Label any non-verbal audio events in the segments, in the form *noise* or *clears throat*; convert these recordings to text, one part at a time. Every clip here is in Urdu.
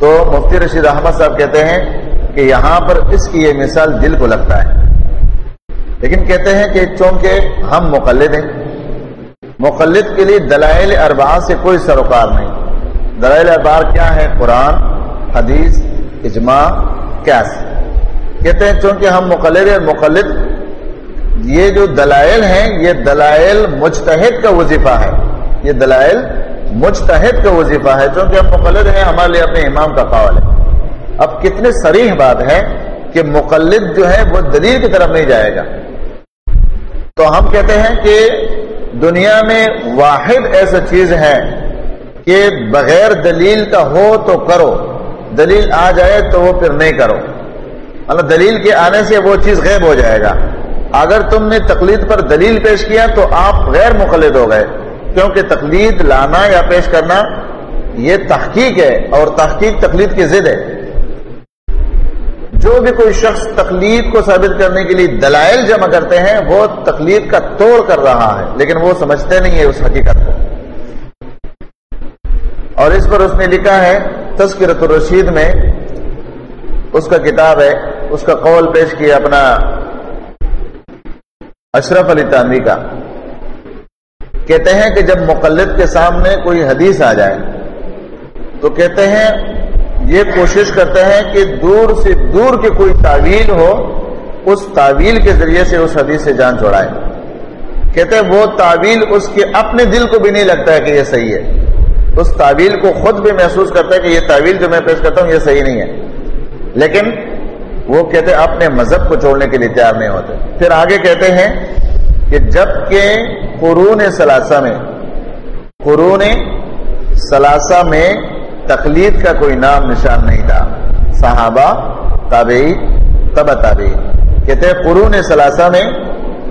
تو مفتی رشید احمد صاحب کہتے ہیں کہ یہاں پر اس کی یہ مثال دل کو لگتا ہے۔ لیکن کہتے ہیں کہ چونکہ ہم مقلد ہیں، مقلد کے لیے دلائل اربعہ سے کوئی سروکار نہیں۔ دلائل اربار کیا ہے قرآن، حدیث، اجماع کیس کہتے ہیں چونکہ ہم مقلد ہیں، مقلد یہ جو دلائل ہیں، یہ دلائل مجتہد کا وظیفہ ہے۔ یہ دلائل مجتہد کا وظیفہ ہے، چونکہ ہم مقلد ہیں، ہمارے لیے اپنے امام کا قول ہے۔ اب کتنے سریح بات ہے کہ مقلد جو ہے، وہ دلیل کی طرف نہیں جائے گا۔ تو ہم کہتے ہیں کہ دنیا میں واحد ایسا چیز ہے کہ بغیر دلیل کا ہو تو کرو، دلیل آ جائے تو وہ پھر نہیں کرو۔ مطلب دلیل کے آنے سے وہ چیز غیب ہو جائے گا۔ اگر تم نے تقلید پر دلیل پیش کیا تو آپ غیر مقلد ہو گئے۔ کیونکہ تقلید لانا یا پیش کرنا یہ تحقیق ہے اور تحقیق تقلید کی ضد ہے۔ جو بھی کوئی شخص تقلید کو ثابت کرنے کے لیے دلائل جمع کرتے ہیں، وہ تقلید کا توڑ کر رہا ہے، لیکن وہ سمجھتے نہیں ہے اس حقیقت کو۔ اور اس پر اس نے لکھا ہے تذکرت الرشید میں اس کا کتاب ہے، اس کا قول پیش کیا اپنا اشرف علی تانوی کا۔ کہتے ہیں کہ جب مقلد کے سامنے کوئی حدیث آ جائے تو کہتے ہیں، یہ کوشش کرتے ہیں کہ دور سے دور کے کوئی تعویل ہو، اس تعویل کے ذریعے سے اس حدیث سے جان چھوڑائے کہتے ہیں، وہ تعویل اس کے اپنے دل کو بھی نہیں لگتا ہے کہ یہ صحیح ہے۔ اس تعویل کو خود بھی محسوس کرتا ہے کہ یہ تعویل جو میں پیش کرتا ہوں، یہ صحیح نہیں ہے۔ لیکن وہ کہتے ہیں، اپنے مذہب کو چھوڑنے کے لیے تیار نہیں ہوتے۔ پھر آگے کہتے ہیں کہ جبکہ قرون ثلاثہ میں، قرون ثلاثہ میں تقلید کا کوئی نام نشان نہیں تھا۔ صحابہ تابعی تب تابعی کہتے ہیں قرون ثلاثہ میں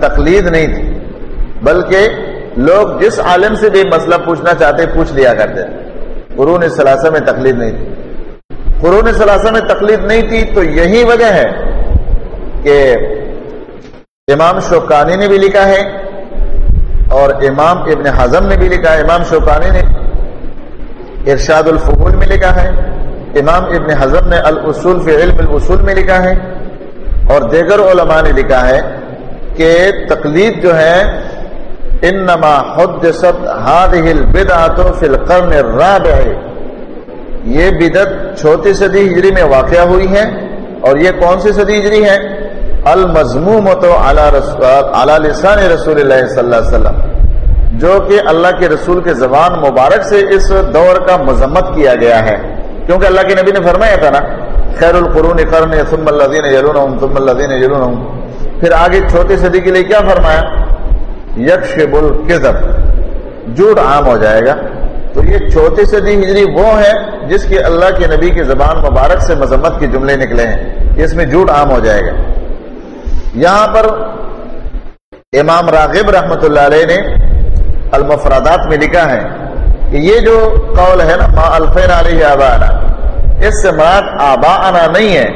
تقلید نہیں تھی، بلکہ لوگ جس عالم سے بھی مسئلہ پوچھنا چاہتے پوچھ لیا کرتے قرون ثلاثہ میں تقلید نہیں تھی۔ قرون ثلاثہ میں تقلید نہیں تھی تو یہی وجہ ہے کہ امام شوکانی نے بھی لکھا ہے اور امام ابن حزم نے بھی لکھا ہے، امام شوکانی نے ارشاد الفقول میں لکھا ہے، امام ابن حزم نے الاصول فی علم الاصول میں لکھا ہے اور دیگر علماء نے لکھا ہے کہ تقلید جو ہے، انما حدثت هذه البدعه في القرن الرابع۔ یہ بدعت چوتھی صدی ہجری میں واقع ہوئی ہے اور یہ کون سی صدی ہجری ہے؟ المضموم تو اعلی لسان رسول اللہ صلی اللہ علیہ وسلم، جو کہ اللہ کے رسول کے زبان مبارک سے اس دور کا مذمت کیا گیا ہے۔ کیونکہ اللہ کے نبی نے فرمایا تھا نا، خیر القرون قرن ثم الذين يلونهم ثم الذين يلونهم پھر آگے چھوٹی صدی کے لیے کیا فرمایا؟ یکشب الکذب۔ جھوٹ عام ہو جائے گا۔ تو یہ چوتھی صدی ہجری وہ ہے جس کی اللہ کے نبی کی زبان مبارک سے مذمت کے جملے نکلے ہیں۔ اس میں جھوٹ عام ہو جائے گا۔ یہاں پر امام راغب رحمت اللہ علیہ نے المفرادات میں لکھا ہے کہ یہ جو قول ہے نا، ما الفین علیہ آبانا، اس سے مراد آبا آنا نہیں ہے،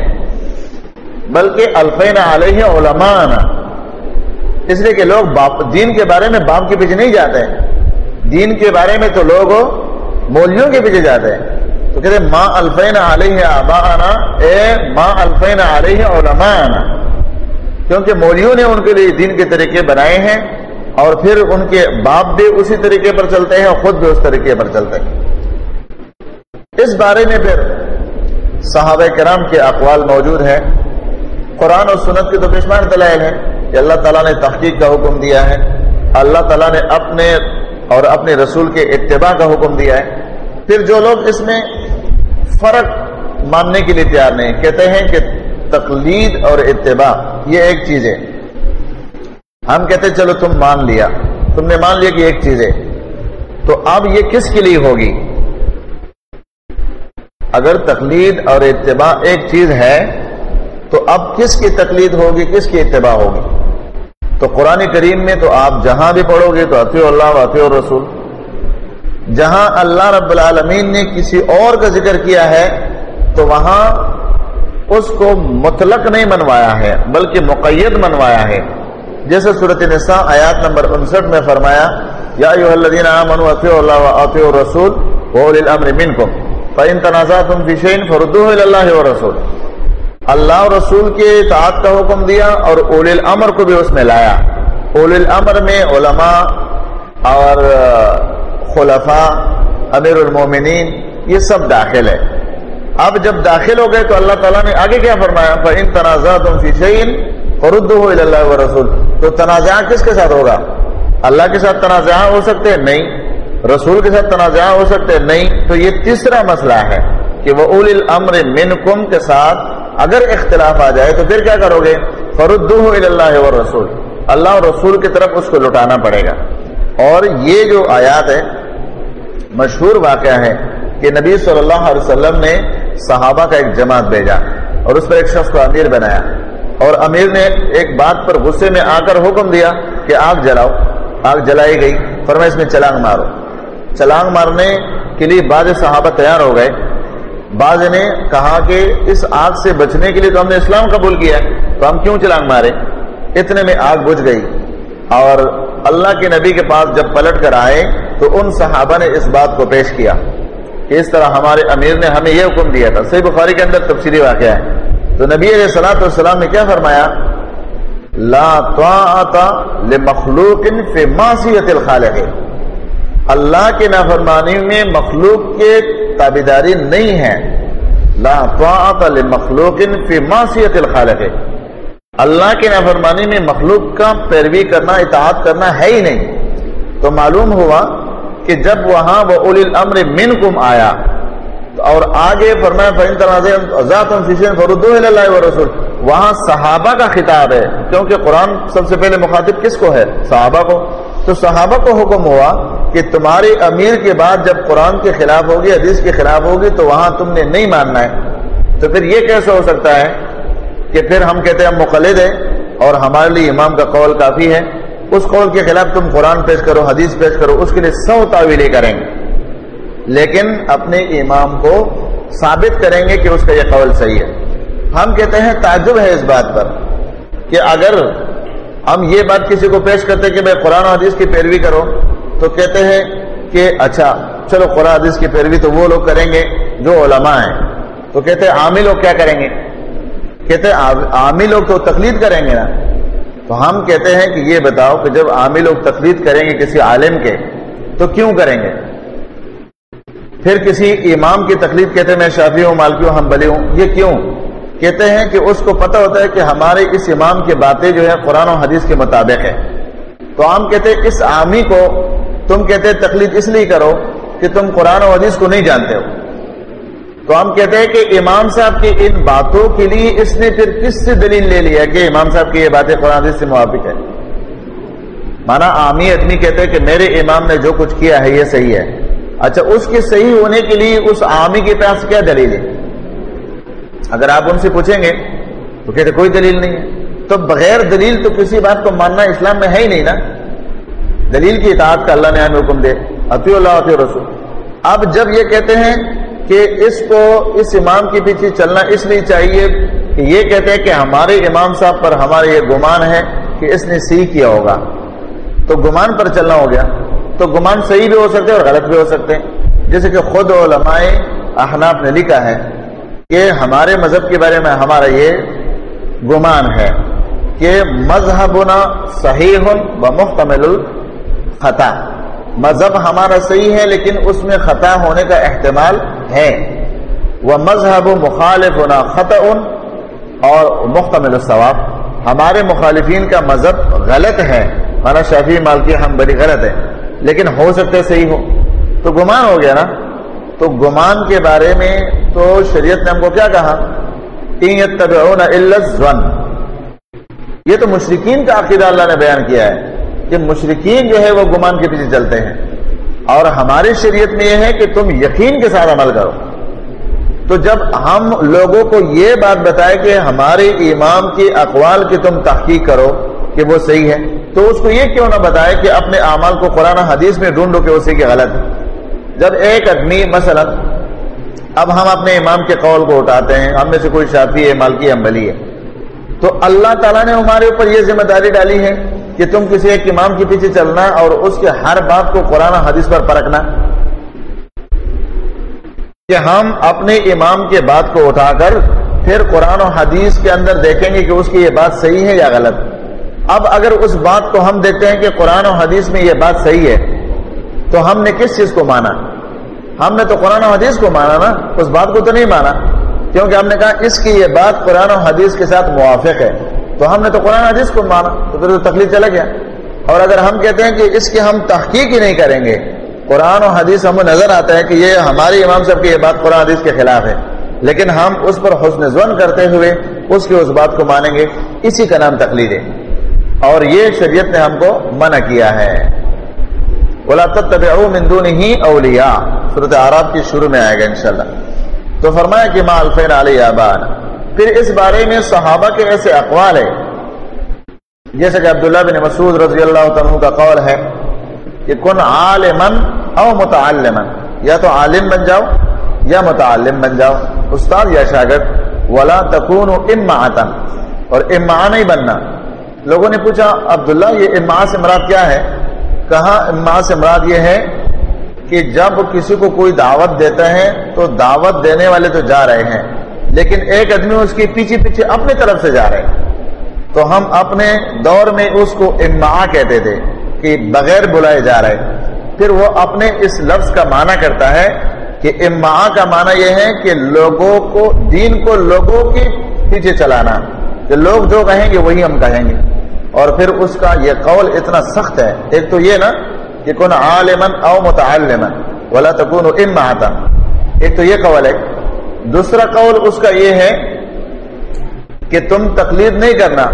بلکہ الفین علیہ علماء آنا اس لیے کہ لوگ باپ، دین کے بارے میں باپ کے پیچھے نہیں جاتے ہیں۔ دین کے بارے میں تو لوگ مولیوں کے پیچھے جاتے ہیں۔ تو کہتے ہیں ماں الفین علیہ آبا آنا اے ماں الفین علیہ علماء آنا کیونکہ مولیوں نے ان کے لیے دین کے طریقے بنائے ہیں اور پھر ان کے باپ بھی اسی طریقے پر چلتے ہیں اور خود بھی اس طریقے پر چلتے ہیں۔ اس بارے میں پھر صحابہ کرام کے اقوال موجود ہیں۔ قرآن اور سنت کے تو بشمان دلائل ہیں کہ اللہ تعالیٰ نے تحقیق کا حکم دیا ہے۔ اللہ تعالیٰ نے اپنے اور اپنے رسول کے اتباع کا حکم دیا ہے۔ پھر جو لوگ اس میں فرق ماننے کے لیے تیار نہیں، کہتے ہیں کہ تقلید اور اتباع، یہ ایک چیز ہے۔ ہم کہتے چلو تم مان لیا۔ تم نے مان لیا کہ ایک چیز ہے۔ تو اب یہ کس کے لیے ہوگی؟ اگر تقلید اور اتباع ایک چیز ہے، تو اب کس کی تقلید ہوگی؟ کس کی اتباع ہوگی؟ تو قرآن کریم میں تو آپ جہاں بھی پڑھو گے تو عطی اللہ عطی رسول جہاں اللہ رب العالمین نے کسی اور کا ذکر کیا ہے، تو وہاں اس کو مطلق نہیں منوایا ہے، بلکہ مقید منوایا ہے۔ جیسے صورت نساء آیات نمبر انسٹھ میں فرمایا، یا الذین آمنوا اللہ و الامر منکم اللہ اور رسول کے اطاعت کا حکم دیا اور اول الامر کو بھی اس میں لایا۔ اول الامر میں علماء اور خلفاء، امیر المومنین، یہ سب داخل ہے۔ اب جب داخل ہو گئے تو اللہ تعالیٰ نے آگے کیا فرمایا؟ فَإِن تَنَازَعْتُمْ فِي شَيْءٍ فَرُدُّوهُ إِلَى اللَّهِ وَالرَّسُولِ تو تنازع کس کے ساتھ ہوگا؟ اللہ کے ساتھ تنازع ہو سکتے ہیں؟ نہیں۔ رسول کے ساتھ تنازع ہو سکتے ہیں؟ نہیں۔ تو یہ تیسرا مسئلہ ہے کہ وہ اول الامر منکم کے ساتھ اگر اختلاف آ جائے تو پھر کیا کرو گے؟ فردوہ اللہ و رسول اللہ اور رسول کی طرف اس کو لٹانا پڑے گا۔ اور یہ جو آیات ہے مشہور واقعہ ہے کہ نبی صلی اللہ علیہ وسلم نے صحابہ کا ایک جماعت بھیجا اور اس پر ایک شخص کو امیر بنایا اور امیر نے ایک بات پر غصے میں آ کر حکم دیا کہ آگ جلاؤ، آگ جلائی گئی۔ فرمایا، اس میں چلانگ مارو۔ چلانگ مارنے کے لیے بعض صحابہ تیار ہو گئے۔ بعض نے کہا کہ اس آگ سے بچنے کے لیے تو ہم نے اسلام قبول کیا ہے، تو ہم کیوں چلانگ مارے؟ اتنے میں آگ بجھ گئی۔ اور اللہ کے نبی کے پاس جب پلٹ کر آئے تو ان صحابہ نے اس بات کو پیش کیا۔ کہ اس طرح ہمارے امیر نے ہمیں یہ حکم دیا تھا۔ صحیح بخاری کے اندر تفصیلی واقعہ ہے۔ تو نبی علیہ السلاۃ والسلام نے کیا فرمایا؟ لا طاعت لمخلوق فی معصیت الخالق۔ اللہ کے نافرمانی میں مخلوق کے تابیداری نہیں ہے۔ لا طاعت لمخلوق فی معصیت الخالق۔ اللہ کے نافرمانی میں مخلوق کا پیروی کرنا، اطاعت کرنا ہے ہی نہیں۔ تو معلوم ہوا کہ جب وہاں وہ اول الامر منکم آیا اور آگے فرمایا، فَإِن تَنَازَعْتُمْ فِي شَيْءٍ فَرُدُّوهُ إِلَى اللَّهِ وہاں صحابہ کا خطاب ہے، کیونکہ قرآن سب سے پہلے مخاطب کس کو ہے؟ صحابہ کو۔ تو صحابہ کو حکم ہوا کہ تمہارے امیر کے بعد جب قرآن کے خلاف ہوگی، حدیث کے خلاف ہوگی، تو وہاں تم نے نہیں ماننا ہے۔ تو پھر یہ کیسے ہو سکتا ہے کہ پھر ہم کہتے ہیں ہم مقلد ہیں اور ہمارے لیے امام کا قول کافی ہے؟ اس قول کے خلاف تم قرآن پیش کرو، حدیث پیش کرو، اس کے لیے سو تعویلیں کریں گے۔ لیکن اپنے امام کو ثابت کریں گے کہ اس کا یہ قول صحیح ہے۔ ہم کہتے ہیں تعجب ہے اس بات پر کہ اگر ہم یہ بات کسی کو پیش کرتے کہ میں قرآن و حدیث کی پیروی کرو، تو کہتے ہیں کہ اچھا چلو قرآن حدیث کی پیروی تو وہ لوگ کریں گے جو علماء ہیں۔ تو کہتے ہیں عامی لوگ کیا کریں گے؟ کہتے ہیں عامی لوگ تو تقلید کریں گے نا۔ تو ہم کہتے ہیں کہ یہ بتاؤ کہ جب عامی لوگ تقلید کریں گے کسی عالم کے، تو کیوں کریں گے؟ پھر کسی امام کی تکلیف کہتے ہیں، میں شافی ہوں، مالکی ہوں ہم بلی ہوں، یہ کیوں؟ کہتے ہیں کہ اس کو پتہ ہوتا ہے کہ ہمارے اس امام کی باتیں جو ہے قرآن و حدیث کے مطابق ہے تو ہم کہتے ہیں، اس عامی کو تم کہتے ہیں تکلیف اس لیے کرو کہ تم قرآن و حدیث کو نہیں جانتے ہو۔ تو ہم کہتے ہیں کہ امام صاحب کی ان باتوں کے لیے اس نے پھر کس سے دلیل لے لیا کہ امام صاحب کی یہ باتیں قرآن سے موافق ہے مانا عامی آدمی کہتے ہیں کہ میرے امام نے جو کچھ کیا ہے یہ صحیح ہے۔ اچھا اس کے صحیح ہونے کے لیے اس عامی کے پاس کیا دلیل ہے؟ اگر آپ ان سے پوچھیں گے تو کہتے کوئی دلیل نہیں ہے۔ تو بغیر دلیل تو کسی بات کو ماننا اسلام میں ہے ہی نہیں نا۔ دلیل کی اطاعت کا اللہ نے ہمیں حکم دے۔ عطی اللہ عطی رسول اب جب یہ کہتے ہیں کہ اس کو، اس امام کے پیچھے چلنا اس لیے چاہیے کہ یہ کہتے ہیں کہ ہمارے امام صاحب پر ہمارا یہ گمان ہے کہ اس نے سی کیا ہوگا۔ تو گمان پر چلنا ہو گیا۔ تو گمان صحیح بھی ہو سکتے اور غلط بھی ہو سکتے ہیں۔ جیسے کہ خود علماء احناف نے لکھا ہے کہ ہمارے مذہب کے بارے میں ہمارا یہ گمان ہے کہ مذہبنا صحیح و محتمل الخطا۔ مذہب ہمارا صحیح ہے لیکن اس میں خطا ہونے کا احتمال ہے۔ وہ مذہب مخالف ہونا خطا اور محتمل الثواب۔ ہمارے مخالفین کا مذہب غلط ہے۔ مانا شافی مالکی ہم بڑی غلط ہے لیکن ہو سکتے صحیح ہو۔ تو گمان ہو گیا نا؟ تو گمان کے بارے میں تو شریعت نے ہم کو کیا کہا؟ یہ تو مشرقین کا عقیدہ اللہ نے بیان کیا ہے۔ کہ مشرقین جو ہے وہ گمان کے پیچھے چلتے ہیں اور ہماری شریعت میں یہ ہے کہ تم یقین کے ساتھ عمل کرو۔ تو جب ہم لوگوں کو یہ بات بتائے کہ ہمارے امام کی اقوال کی تم تحقیق کرو کہ وہ صحیح ہے، تو اس کو یہ کیوں نہ بتائے کہ اپنے اعمال کو قرآن حدیث میں ڈھونڈو کہ اسی کے غلط ہے۔ جب ایک آدمی مثلا اب ہم اپنے امام کے قول کو اٹھاتے ہیں، ہم میں سے کوئی شافی ہے، مالکی امبلی ہے، تو اللہ تعالیٰ نے ہمارے اوپر یہ ذمہ داری ڈالی ہے۔ کہ تم کسی ایک امام کے پیچھے چلنا اور اس کے ہر بات کو قرآن حدیث پر پرکھنا۔ کہ ہم اپنے امام کے بات کو اٹھا کر پھر قرآن و حدیث کے اندر دیکھیں گے کہ اس کی یہ بات صحیح ہے یا غلط۔ اب اگر اس بات کو ہم دیکھتے ہیں کہ قرآن و حدیث میں یہ بات صحیح ہے، تو ہم نے کس چیز کو مانا؟ ہم نے تو قرآن و حدیث کو مانا نا، اس بات کو تو نہیں مانا۔ کیونکہ ہم نے کہا اس کی یہ بات قرآن و حدیث کے ساتھ موافق ہے۔ تو ہم نے تو قرآن حدیث کو مانا، تو پھر تو تکلیف چلا گیا۔ اور اگر ہم کہتے ہیں کہ اس کی ہم تحقیق ہی نہیں کریں گے، قرآن و حدیث ہمیں نظر آتا ہے کہ یہ ہماری امام صاحب کی یہ بات قرآن حدیث کے خلاف ہے۔ لیکن ہم اس پر حسن زون کرتے ہوئے اس کی اس بات کو مانیں گے، اسی کا نام تقلید ہے۔ اور یہ شریعت نے ہم کو منع کیا ہے۔ بولا تب مندون ہی اولیا صورت عراب کی شروع میں آئے گا انشاءاللہ۔ تو فرمایا کہ ماں الفین علی آبان پھر اس بارے میں صحابہ کے ایسے اقوال ہے جیسے کہ عبداللہ بن مسعود رضی اللہ عنہ کا قول ہے کہ کن عالمن او متعلمن یا تو عالم بن جاؤ یا متعلم بن جاؤ۔ استاد یا شاگرد، ولا تکون اما اور اما نہیں بننا۔ لوگوں نے پوچھا، عبداللہ، یہ اما سے مراد کیا ہے؟ کہا اما سے مراد یہ ہے کہ جب کسی کو کوئی دعوت دیتا ہے تو دعوت دینے والے تو جا رہے ہیں۔ لیکن ایک آدمی اس کے پیچھے پیچھے اپنی طرف سے جا رہے ہیں۔ تو ہم اپنے دور میں اس کو اما کہتے تھے کہ بغیر بلائے جا رہے پھر وہ اپنے اس لفظ کا معنی کرتا ہے کہ اما کا معنی یہ ہے کہ لوگوں کو، دین کو لوگوں کے پیچھے چلانا۔ کہ لوگ جو کہیں گے وہی ہم کہیں گے۔ اور پھر اس کا یہ قول اتنا سخت ہے۔ ایک تو یہ نا کہ کون عالمن او متعلمن، ولا تکون اما ایک تو یہ قول ہے دوسرا قول اس کا یہ ہے کہ تم تقلید نہیں کرنا۔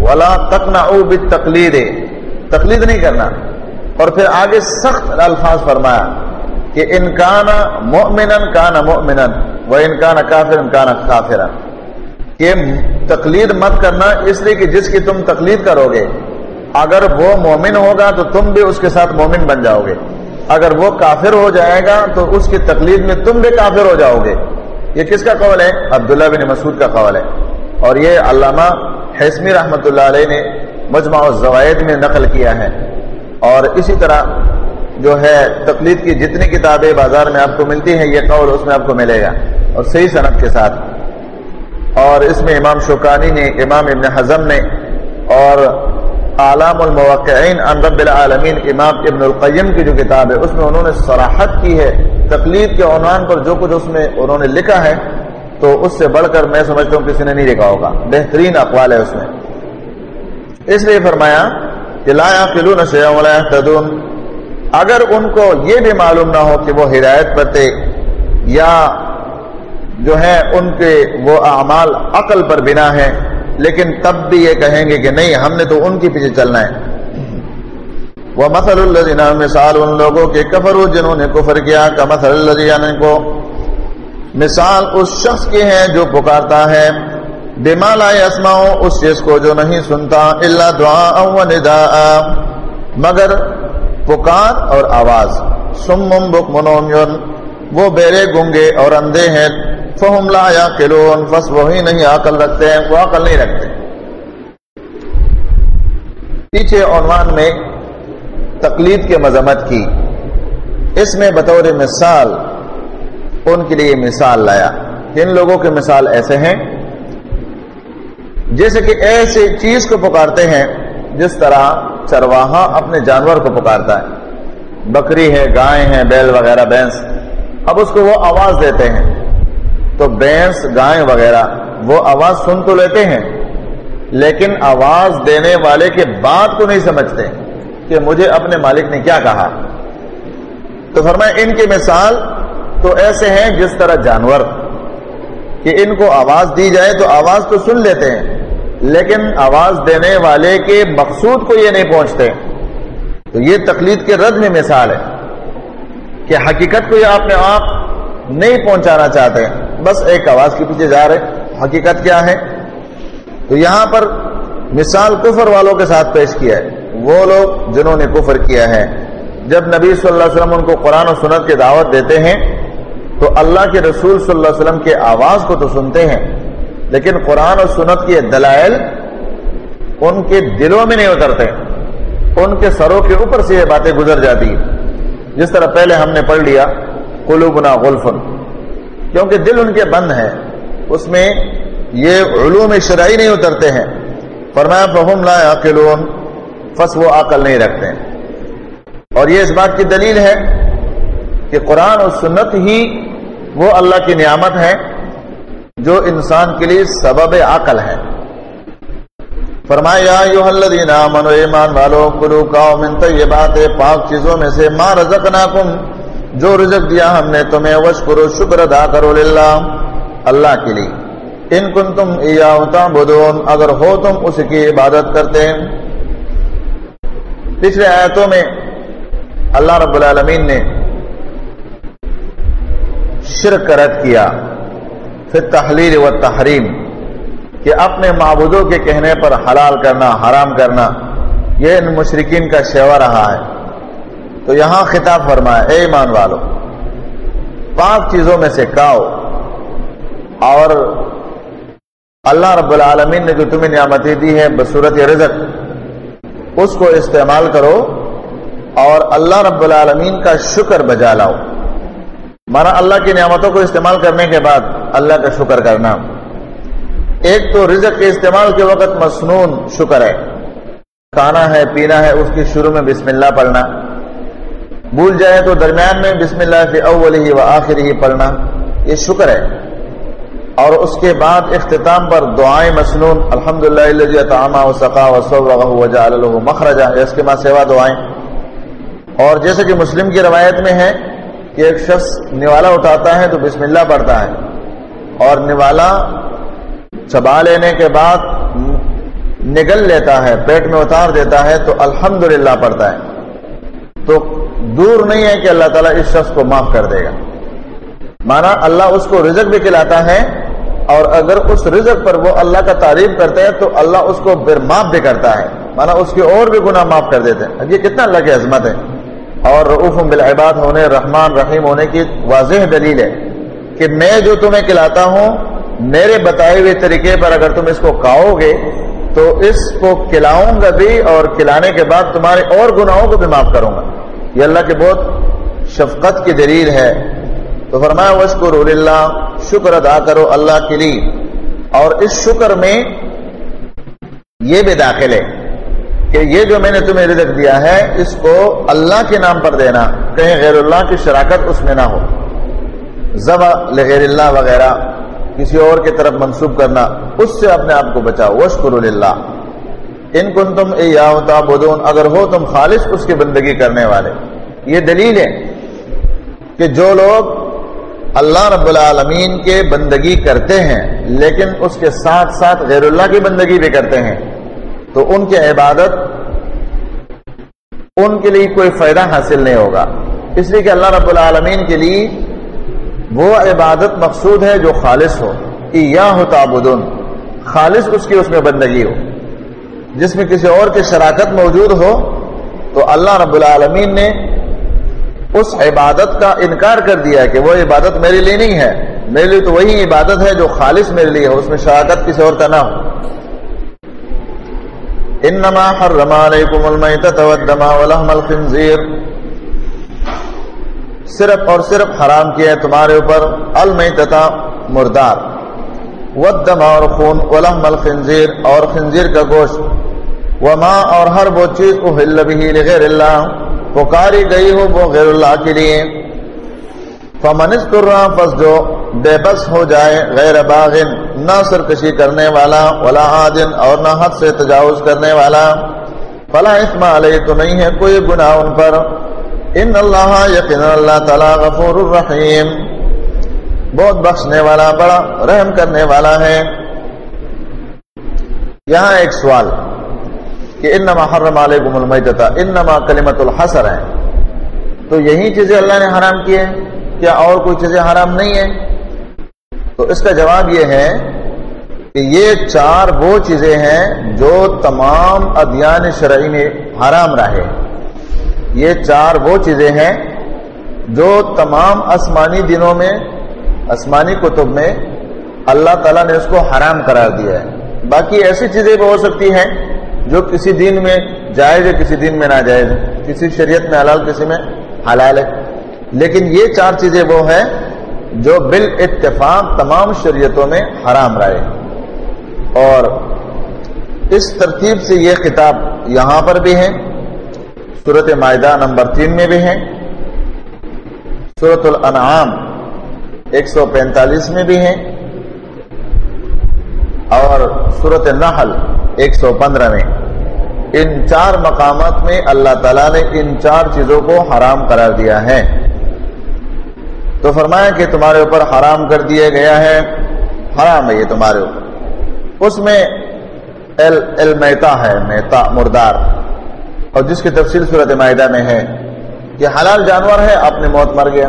ولا تکنا او تقلید تقلید نہیں کرنا۔ اور پھر آگے سخت الفاظ فرمایا کہ انکان مومن کان مومن و انکان کافر انکان کافر کہ تقلید مت کرنا اس لیے کہ جس کی تم تقلید کرو گے۔ اگر وہ مومن ہوگا تو تم بھی اس کے ساتھ مومن بن جاؤ گے۔ اگر وہ کافر ہو جائے گا تو اس کی تقلید میں تم بھی کافر ہو جاؤ گے۔ یہ کس کا قول ہے؟ عبداللہ بن مسعود کا قول ہے۔ اور یہ علامہ حسمی رحمۃ اللہ علیہ نے مجمع الزوائد میں نقل کیا ہے۔ اور اسی طرح جو ہے تقلید کی جتنی کتابیں بازار میں آپ کو ملتی ہیں، یہ قول اس میں آپ کو ملے گا۔ اور صحیح صنعت کے ساتھ۔ اور اس میں امام شوکانی نے، امام ابن حزم نے اور عالام الموقعین ان رب العالمین، امام ابن القیم کی جو کتاب ہے، اس میں انہوں نے صراحت کی ہے، تقلید کے عنوان پر جو کچھ اس میں انہوں نے لکھا ہے، تو اس سے بڑھ کر میں سمجھتا ہوں کسی نے نہیں لکھا ہوگا۔ بہترین اقوال ہے اس میں۔ اس لیے فرمایا کہ لا يعقلون شيئا ولا يهتدون اگر ان کو یہ بھی معلوم نہ ہو کہ وہ ہدایت پر تھے، یا جو ہے ان کے وہ اعمال عقل پر بنا ہے لیکن تب بھی یہ کہیں گے کہ نہیں، ہم نے تو ان کے پیچھے چلنا ہے۔ وہ مسل اللہ مثال ان لوگوں کے کفر جنہوں نے کفر کیا، کا مسل اللہ کو۔ مثال اس شخص کی ہے جو پکارتا ہے۔ بما لا اسماؤ اس چیز کو جو نہیں سنتا اللہ دعا و ندا مگر پکار اور آواز۔ سم بک منوم وہ بیرے گنگے اور اندھے ہیں۔ فہم لا یا کلون فس وہی نہیں عقل رکھتے ہیں، وہ عقل نہیں رکھتے۔ پیچھے عنوان میں تقلید کے مذمت کی۔ اس میں بطور مثال ان کے لیے مثال لایا۔ ان لوگوں کے مثال ایسے ہیں، جیسے کہ ایسے چیز کو پکارتے ہیں جس طرح چرواہا اپنے جانور کو پکارتا ہے۔ بکری ہے، گائے ہیں، بیل وغیرہ، بینس۔ اب اس کو وہ آواز دیتے ہیں۔ تو بینس، گائے وغیرہ، وہ آواز سن تو لیتے ہیں، لیکن آواز دینے والے کے بات کو نہیں سمجھتے کہ مجھے اپنے مالک نے کیا کہا۔ تو فرمائے ان کی مثال تو ایسے ہیں جس طرح جانور، کہ ان کو آواز دی جائے تو آواز تو سن لیتے ہیں، لیکن آواز دینے والے کے مقصود کو یہ نہیں پہنچتے۔ تو یہ تقلید کے رد میں مثال ہے کہ حقیقت کو یہ اپنے آپ نہیں پہنچانا چاہتے۔ بس ایک آواز کے پیچھے جا رہے حقیقت کیا ہے؟ تو یہاں پر مثال کفر والوں کے ساتھ پیش کیا ہے۔ وہ لوگ جنہوں نے کفر کیا ہے۔ جب نبی صلی اللہ علیہ وسلم ان کو قرآن و سنت کی دعوت دیتے ہیں، تو اللہ کے رسول صلی اللہ علیہ وسلم کے آواز کو تو سنتے ہیں، لیکن قرآن اور سنت کے دلائل ان کے دلوں میں نہیں اترتے۔ ان کے سروں کے اوپر سے یہ باتیں گزر جاتی جس طرح پہلے ہم نے پڑھ لیا، قلوبنا غلفن۔ کیونکہ دل ان کے بند ہے اس میں یہ علوم شرعی نہیں اترتے ہیں۔ فرمایا، فہم لا عقلون فس وہ عقل نہیں رکھتے ہیں۔ اور یہ اس بات کی دلیل ہے کہ قرآن اور سنت ہی وہ اللہ کی نعمت ہے جو انسان کے لیے سبب عقل ہے فرمایا الذین ایمان والو کلو کاؤ من طیبات، پاک چیزوں میں سے ما رزقناکم۔ جو رزق دیا ہم نے تمہیں وشکرو شکر ادا کرو للہ، اللہ کے لیے۔ ان کن تم تعبدون، اگر ہو تم اس کی عبادت کرتے۔ ہیں پچھلے آیتوں میں اللہ رب العالمین نے شرک رد کیا پھر تحلیل و تحریم کہ اپنے معبودوں کے کہنے پر حلال کرنا، حرام کرنا۔ یہ ان مشرقین کا شیوا رہا ہے۔ تو یہاں خطاب فرمایا، اے ایمان والو، پانچ چیزوں میں سے کاؤ۔ اور اللہ رب العالمین نے جو تمہیں نعمتیں دی ہے بصورت رزق، اس کو استعمال کرو اور اللہ رب العالمین کا شکر بجا لاؤ۔ مانا اللہ کی نعمتوں کو استعمال کرنے کے بعد اللہ کا شکر کرنا۔ ایک تو رزق کے استعمال کے وقت مصنون شکر ہے۔ کھانا ہے، پینا ہے، اس کی شروع میں بسم اللہ پڑھنا۔ بھول جائے تو درمیان میں بسم اللہ فی اول ہی و آخر ہی پڑھنا، یہ شکر ہے۔ اور اس کے بعد اختتام پر دعائیں مصنون الحمد للہ مخرجہ اس کے بعد سیوا دعائیں۔ اور جیسے کہ مسلم کی روایت میں ہے کہ ایک شخص نوالا اٹھاتا ہے تو بسم اللہ پڑھتا ہے۔ اور نوالا چبا لینے کے بعد نگل لیتا ہے، پیٹ میں اتار دیتا ہے تو الحمد پڑھتا ہے۔ تو دور نہیں ہے کہ اللہ تعالیٰ اس شخص کو معاف کر دے گا۔ مانا اللہ اس کو رزق بھی کھلاتا ہے اور اگر اس رزق پر وہ اللہ کا تعریف کرتے ہیں تو اللہ اس کو پھر معاف بھی کرتا ہے۔ مانا اس کے اور بھی گناہ معاف کر دیتے ہیں۔ یہ کتنا اللہ کی عظمت ہے۔ اور رعوف بالعباد ہونے، رحمان، رحیم ہونے کی واضح دلیل ہے کہ میں جو تمہیں کھلاتا ہوں، میرے بتائے ہوئے طریقے پر اگر تم اس کو کھاؤ گے تو اس کو کھلاؤں گا بھی اور کھلانے کے بعد تمہارے اور گناہوں کو بھی معاف کروں گا۔ یہ اللہ کے بہت شفقت کی دلیل ہے۔ تو فرمایا وشکر اللہ شکر ادا کرو اللہ کے لیے۔ اور اس شکر میں یہ بھی داخل ہے کہ یہ جو میں نے تمہیں رزق دیا ہے، اس کو اللہ کے نام پر دینا، کہیں غیر اللہ کی شراکت اس میں نہ ہو۔ ذبح لغیر اللہ وغیرہ، کسی اور کی طرف منسوب کرنا، اس سے اپنے آپ کو بچاؤ۔ وشکر اللہ ان کن تم بدون اگر ہو تم خالص اس کی بندگی کرنے والے۔ یہ دلیل ہے کہ جو لوگ اللہ رب العالمین کے بندگی کرتے ہیں، لیکن اس کے ساتھ ساتھ غیر اللہ کی بندگی بھی کرتے ہیں، تو ان کی عبادت ان کے لیے کوئی فائدہ حاصل نہیں ہوگا۔ اس لیے کہ اللہ رب العالمین کے لیے وہ عبادت مقصود ہے جو خالص ہو۔ یا ہو تعبدن خالص اس کی اس میں بندگی ہو۔ جس میں کسی اور کی شراکت موجود ہو، تو اللہ رب العالمین نے اس عبادت کا انکار کر دیا کہ وہ عبادت میرے لیے نہیں ہے۔ میرے لیے تو وہی عبادت ہے جو خالص میرے لیے ہو، اس میں شراکت کسی اور کا نہ ہو۔ انما حرم علیکم المیتت والدم ولحم الخنزیر۔ صرف اور صرف حرام کیا ہے تمہارے اوپر المیتتا مردار۔ ودم اور خون، ولحم الخنزیر اور خنزیر کا گوشت۔ وما اور ہر وہ چیز احل بھی لغیر اللہ پکاری گئی ہو وہ غیر اللہ کے لیے۔ فمن استرا پس جو بے بس ہو جائے غیر باغن نہ سرکشی کرنے والا، ولا عادن اور نہ حد سے تجاوز کرنے والا۔ فلا اسما علیہ تو نہیں ہے کوئی گناہ ان پر۔ ان اللہ، یقین اللہ تعالی غفور الرحیم۔ بہت بخشنے والا، بڑا رحم کرنے والا ہے۔ یہاں ایک سوال۔ کہ انما حرم علیکم المیتتا انما کلمت الحسر ہے۔ تو یہی چیزیں اللہ نے حرام کی ہے کیا اور کوئی چیزیں حرام نہیں ہے تو اس کا جواب یہ ہے کہ یہ چار وہ چیزیں ہیں جو تمام ادیان شرعی میں حرام رہے۔ یہ چار وہ چیزیں ہیں جو تمام آسمانی دنوں میں، آسمانی کتب میں اللہ تعالیٰ نے اس کو حرام قرار دیا ہے۔ باقی ایسی چیزیں بھی ہو سکتی ہیں جو کسی دن میں جائز ہے، کسی دن میں ناجائز ہے۔ کسی شریعت میں حلال، کسی میں حلال ہے۔ لیکن یہ چار چیزیں وہ ہیں جو بال اتفاق تمام شریعتوں میں حرام رہے اور اس ترتیب سے یہ کتاب یہاں پر بھی ہے صورت معدہ نمبر تین میں بھی ہے صورت الانعام ایک سو پینتالیس میں بھی ہے اور صورت نحل ایک سو پندرہ میں۔ ان چار مقامات میں اللہ تعالیٰ نے ان چار چیزوں کو حرام قرار دیا ہے۔ تو فرمایا کہ تمہارے اوپر حرام کر دیا گیا ہے۔ حرام ہے یہ تمہارے اوپر۔ اس میں ایل ایل ہے میتا مردار۔ اور جس کی تفصیل صورت معاہدہ میں ہے کہ حلال جانور ہے، اپنی موت مر گیا۔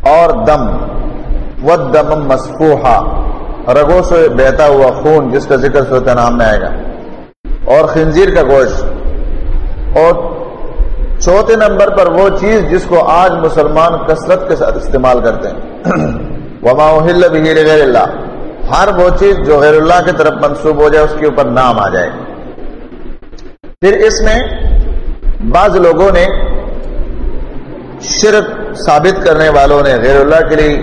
اور دم و دم مسفوحا رگوں سے بہتا ہوا خون جس کا ذکر صورت نام میں آئے گا، اور خنزیر کا گوشت، اور چوتھے نمبر پر وہ چیز جس کو آج مسلمان کثرت کے ساتھ استعمال کرتے ہیں۔ *clears throat* وما غیر اللہ ہر وہ چیز جو غیر اللہ کی طرف منسوب ہو جائے، اس کے اوپر نام آ جائے پھر اس میں بعض لوگوں نے شرک ثابت کرنے والوں نے غیر اللہ کے لیے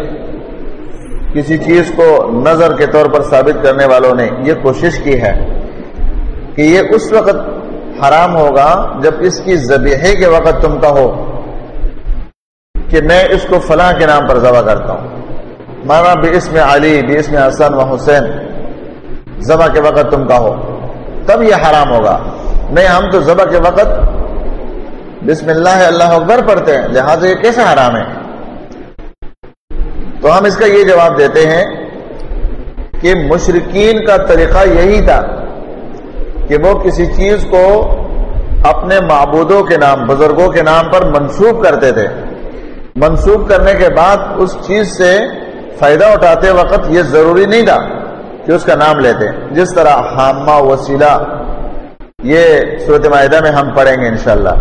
کسی چیز کو نظر کے طور پر ثابت کرنے والوں نے یہ کوشش کی ہے کہ یہ اس وقت حرام ہوگا جب اس کی زبیحے کے وقت تم کہو کہ میں اس کو فلاں کے نام پر ذبح کرتا ہوں۔ مانا بھی اس میں علی بھی اس میں حسن و حسین، ذبح کے وقت تم کہو۔ تب یہ حرام ہوگا۔ نہیں، ہم تو ذبح کے وقت بسم اللہ اللہ اکبر پڑھتے ہیں، لہٰذا یہ کیسے حرام ہے؟ تو ہم اس کا یہ جواب دیتے ہیں کہ مشرقین کا طریقہ یہی تھا کہ وہ کسی چیز کو اپنے معبودوں کے نام، بزرگوں کے نام پر منسوب کرتے تھے۔ منسوب کرنے کے بعد اس چیز سے فائدہ اٹھاتے وقت یہ ضروری نہیں تھا کہ اس کا نام لیتے۔ جس طرح حامہ وسیلہ، یہ صورت معاہدہ میں ہم پڑھیں گے انشاءاللہ۔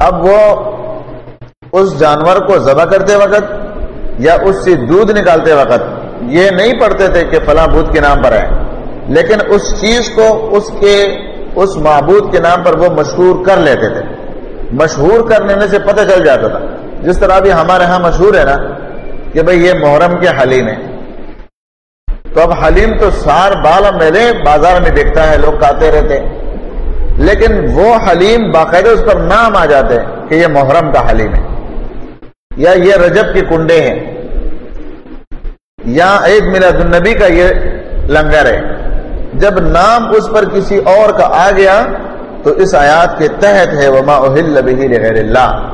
اب وہ اس جانور کو ذبح کرتے وقت یا اس سے دودھ نکالتے وقت یہ نہیں پڑھتے تھے کہ فلاں بدھ کے نام پر ہے، لیکن اس چیز کو اس کے، اس معبود کے نام پر وہ مشہور کر لیتے تھے۔ مشہور کرنے سے پتہ چل جاتا تھا۔ جس طرح بھی ہمارے ہاں مشہور ہے نا کہ بھئی یہ محرم کے حلیم ہے تو اب حلیم تو سار بال میرے بازار میں دیکھتا ہے، لوگ کھاتے رہتے لیکن وہ حلیم باقاعدہ اس پر نام آ جاتے کہ یہ محرم کا حلیم ہے۔ یا یہ رجب کے کنڈے ہیں یا عید میلاد النبی کا یہ لنگر ہے جب نام اس پر کسی اور کا آ گیا تو اس آیات کے تحت ہے وما لغیر اللہ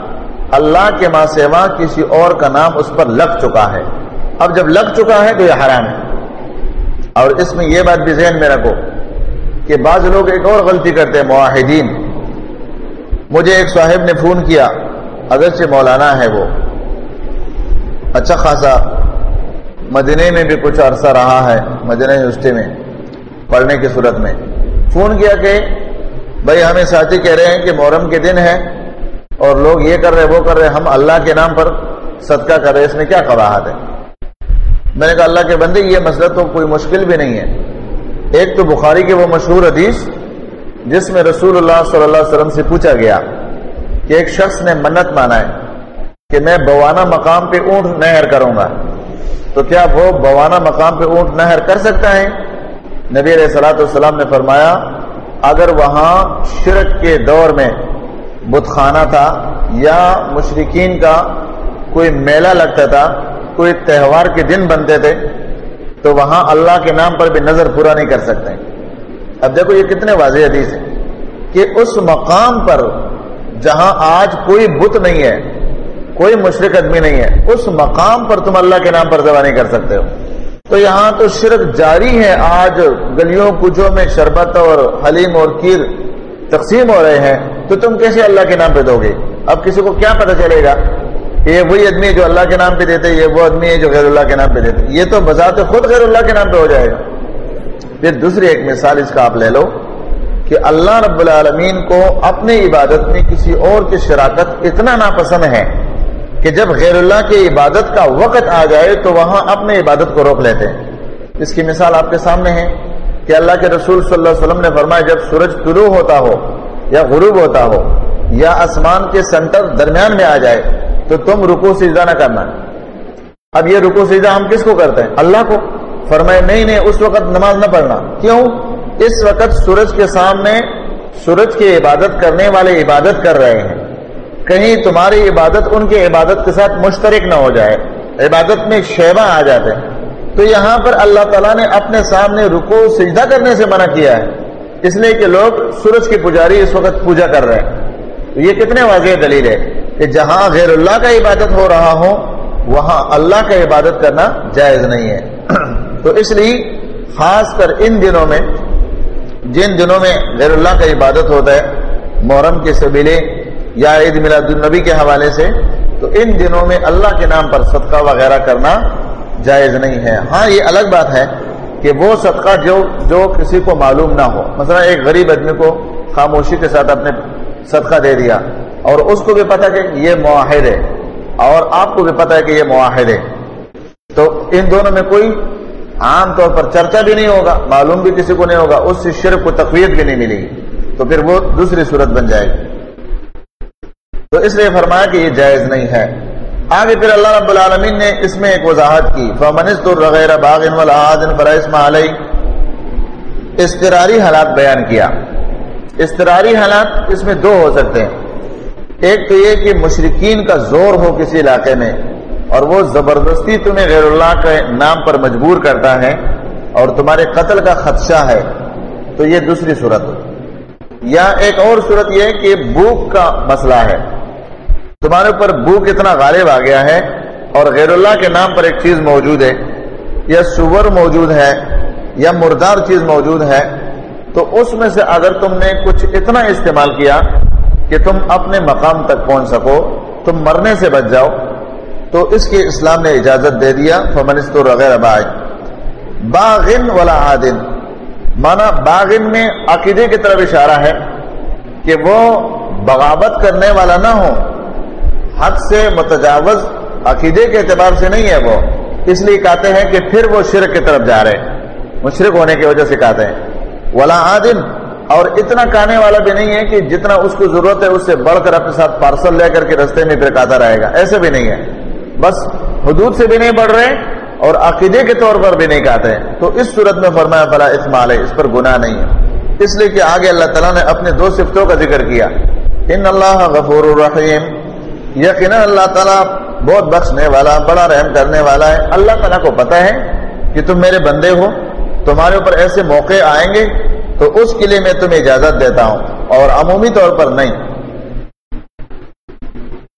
اللہ کے ماں سیوا کسی اور کا نام اس پر لگ چکا ہے اب جب لگ چکا ہے تو یہ حرام ہے اور اس میں یہ بات بھی ذہن میں رکھو کہ بعض لوگ ایک اور غلطی کرتے ہیں معاہدین مجھے ایک صاحب نے فون کیا، اگرچہ مولانا ہے وہ۔ اچھا خاصا مدینے میں بھی کچھ عرصہ رہا ہے، مدینہ یونیورسٹی میں، پڑھنے کی صورت میں۔ فون کیا کہ بھائی ہمیں ساتھی کہہ رہے ہیں کہ محرم کے دن ہے اور لوگ یہ کر رہے، وہ کر رہے، ہم اللہ کے نام پر صدقہ کر رہے، اس میں کیا قباحت ہے؟ میں نے کہا اللہ کے بندے، یہ مسئلہ تو کوئی مشکل بھی نہیں ہے۔ ایک تو بخاری کے وہ مشہور حدیث جس میں رسول اللہ صلی اللہ علیہ وسلم سے پوچھا گیا کہ ایک شخص نے منت مانا ہے۔ کہ میں بوانا مقام پہ اونٹ نہر کروں گا۔ تو کیا وہ بوانا مقام پہ اونٹ نہر کر سکتا ہے؟ نبی علیہ سلاۃ والسلام نے فرمایا، اگر وہاں شرک کے دور میں بت خانہ تھا یا مشرقین کا کوئی میلہ لگتا تھا، کوئی تہوار کے دن بنتے تھے، تو وہاں اللہ کے نام پر بھی نظر پورا نہیں کر سکتے۔ اب دیکھو یہ کتنے واضح حدیث ہے کہ اس مقام پر جہاں آج کوئی بت نہیں ہے کوئی مشرق آدمی نہیں ہے۔ اس مقام پر تم اللہ کے نام پر ذبح نہیں کر سکتے ہو۔ تو یہاں تو شرک جاری ہے۔ آج گلیوں کچوں میں شربت اور حلیم اور کیر تقسیم ہو رہے ہیں۔ تو تم کیسے اللہ کے نام پہ دو گے؟ اب کسی کو کیا پتہ چلے گا کہ یہ وہی آدمی ہے جو اللہ کے نام پہ دیتے، یہ وہ آدمی ہے جو غیر اللہ کے نام پہ دیتے۔ یہ تو بذات خود غیر اللہ کے نام پہ ہو جائے گا۔ پھر دوسری ایک مثال اس کا آپ لے لو کہ اللہ رب العالمین کو اپنی عبادت میں کسی اور کی شراکت اتنا ناپسند ہے۔ کہ جب غیر اللہ کی عبادت کا وقت آ جائے تو وہاں اپنے عبادت کو روک لیتے ہیں۔ اس کی مثال آپ کے سامنے ہے کہ اللہ کے رسول صلی اللہ علیہ وسلم نے فرمایا، جب سورج طلوع ہوتا ہو یا غروب ہوتا ہو یا آسمان کے سینٹر درمیان میں آ جائے تو تم رکو سجدہ نہ کرنا۔ اب یہ رکو سجدہ ہم کس کو کرتے ہیں؟ اللہ کو۔ فرمائے نہیں نہیں، اس وقت نماز نہ پڑھنا۔ کیوں؟ اس وقت سورج کے سامنے سورج کی عبادت کرنے والے عبادت کر رہے ہیں۔ کہیں تمہاری عبادت ان کی عبادت کے ساتھ مشترک نہ ہو جائے، عبادت میں شیوا آ جاتے ہیں۔ تو یہاں پر اللہ تعالیٰ نے اپنے سامنے رکو سجدہ کرنے سے منع کیا ہے۔ اس لیے کہ لوگ سورج کے پجاری اس وقت پوجا کر رہے ہیں۔ تو یہ کتنے واضح دلیل ہے کہ جہاں غیر اللہ کا عبادت ہو رہا ہو، وہاں اللہ کا عبادت کرنا جائز نہیں ہے۔ *clears throat* تو اس لیے خاص کر ان دنوں میں، جن دنوں میں غیر اللہ کا عبادت ہوتا ہے، محرم کے سبیلے یا عید میلاد النبی کے حوالے سے، تو ان دنوں میں اللہ کے نام پر صدقہ وغیرہ کرنا جائز نہیں ہے۔ ہاں یہ الگ بات ہے کہ وہ صدقہ جو جو کسی کو معلوم نہ ہو۔ مثلا ایک غریب آدمی کو خاموشی کے ساتھ اپنے صدقہ دے دیا اور اس کو بھی پتا کہ یہ معاہد ہے اور آپ کو بھی پتا ہے کہ یہ معاہد ہے۔ تو ان دونوں میں کوئی عام طور پر چرچا بھی نہیں ہوگا، معلوم بھی کسی کو نہیں ہوگا، اس سے شرک کو تقویت بھی نہیں ملے گی۔ تو پھر وہ دوسری صورت بن جائے گی۔ تو اس لیے فرمایا کہ یہ جائز نہیں ہے۔ آگے پھر اللہ رب العالمین نے اس میں ایک وضاحت کی۔ فمنست الغیر باغن والعادن فرائسم علی استراری حالات بیان کیا۔ استراری حالات اس میں دو ہو سکتے ہیں۔ ایک تو یہ کہ مشرقین کا زور ہو کسی علاقے میں اور وہ زبردستی تمہیں غیر اللہ کے نام پر مجبور کرتا ہے اور تمہارے قتل کا خدشہ ہے۔ تو یہ دوسری صورت یا ایک اور صورت یہ کہ بھوک کا مسئلہ ہے۔ تمہارے اوپر بھوک اتنا غالب آ گیا ہے اور غیر اللہ کے نام پر ایک چیز موجود ہے، یا سور موجود ہے، یا مردار چیز موجود ہے، تو اس میں سے اگر تم نے کچھ اتنا استعمال کیا کہ تم اپنے مقام تک پہنچ سکو، تم مرنے سے بچ جاؤ، تو اس کی اسلام نے اجازت دے دیا فمنست وغیرہ باغ باغن ولا عادن مانا باغن میں عقیدے کی طرف اشارہ ہے کہ وہ بغاوت کرنے والا نہ ہو حد سے متجاوز عقیدے کے اعتبار سے نہیں ہے وہ۔ اس لیے کہتے ہیں کہ پھر وہ شرک کی طرف جا رہے مشرق ہونے کی وجہ سے کہتے ہیں۔ ولا عادن اور اتنا کہنے والا بھی نہیں ہے کہ جتنا اس کو ضرورت ہے اس سے بڑھ کر اپنے ساتھ پارسل لے کر کے رستے میں پھر کہتا رہے گا۔ ایسے بھی نہیں ہے۔ بس حدود سے بھی نہیں بڑھ رہے اور عقیدے کے طور پر بھی نہیں کہتے ہیں۔ تو اس صورت میں فرمایا، فلا اسمال ہے اس پر گناہ نہیں ہے۔ اس لیے کہ آگے اللہ تعالیٰ نے اپنے دو صفتوں کا ذکر کیا۔ ان اللہ غفور الرحیم یقینا اللہ تعالیٰ بہت بخشنے والا، بڑا رحم کرنے والا ہے۔ اللہ تعالیٰ کو پتا ہے کہ تم میرے بندے ہو، تمہارے اوپر ایسے موقع آئیں گے تو اس کے لیے میں تمہیں اجازت دیتا ہوں، اور عمومی طور پر نہیں۔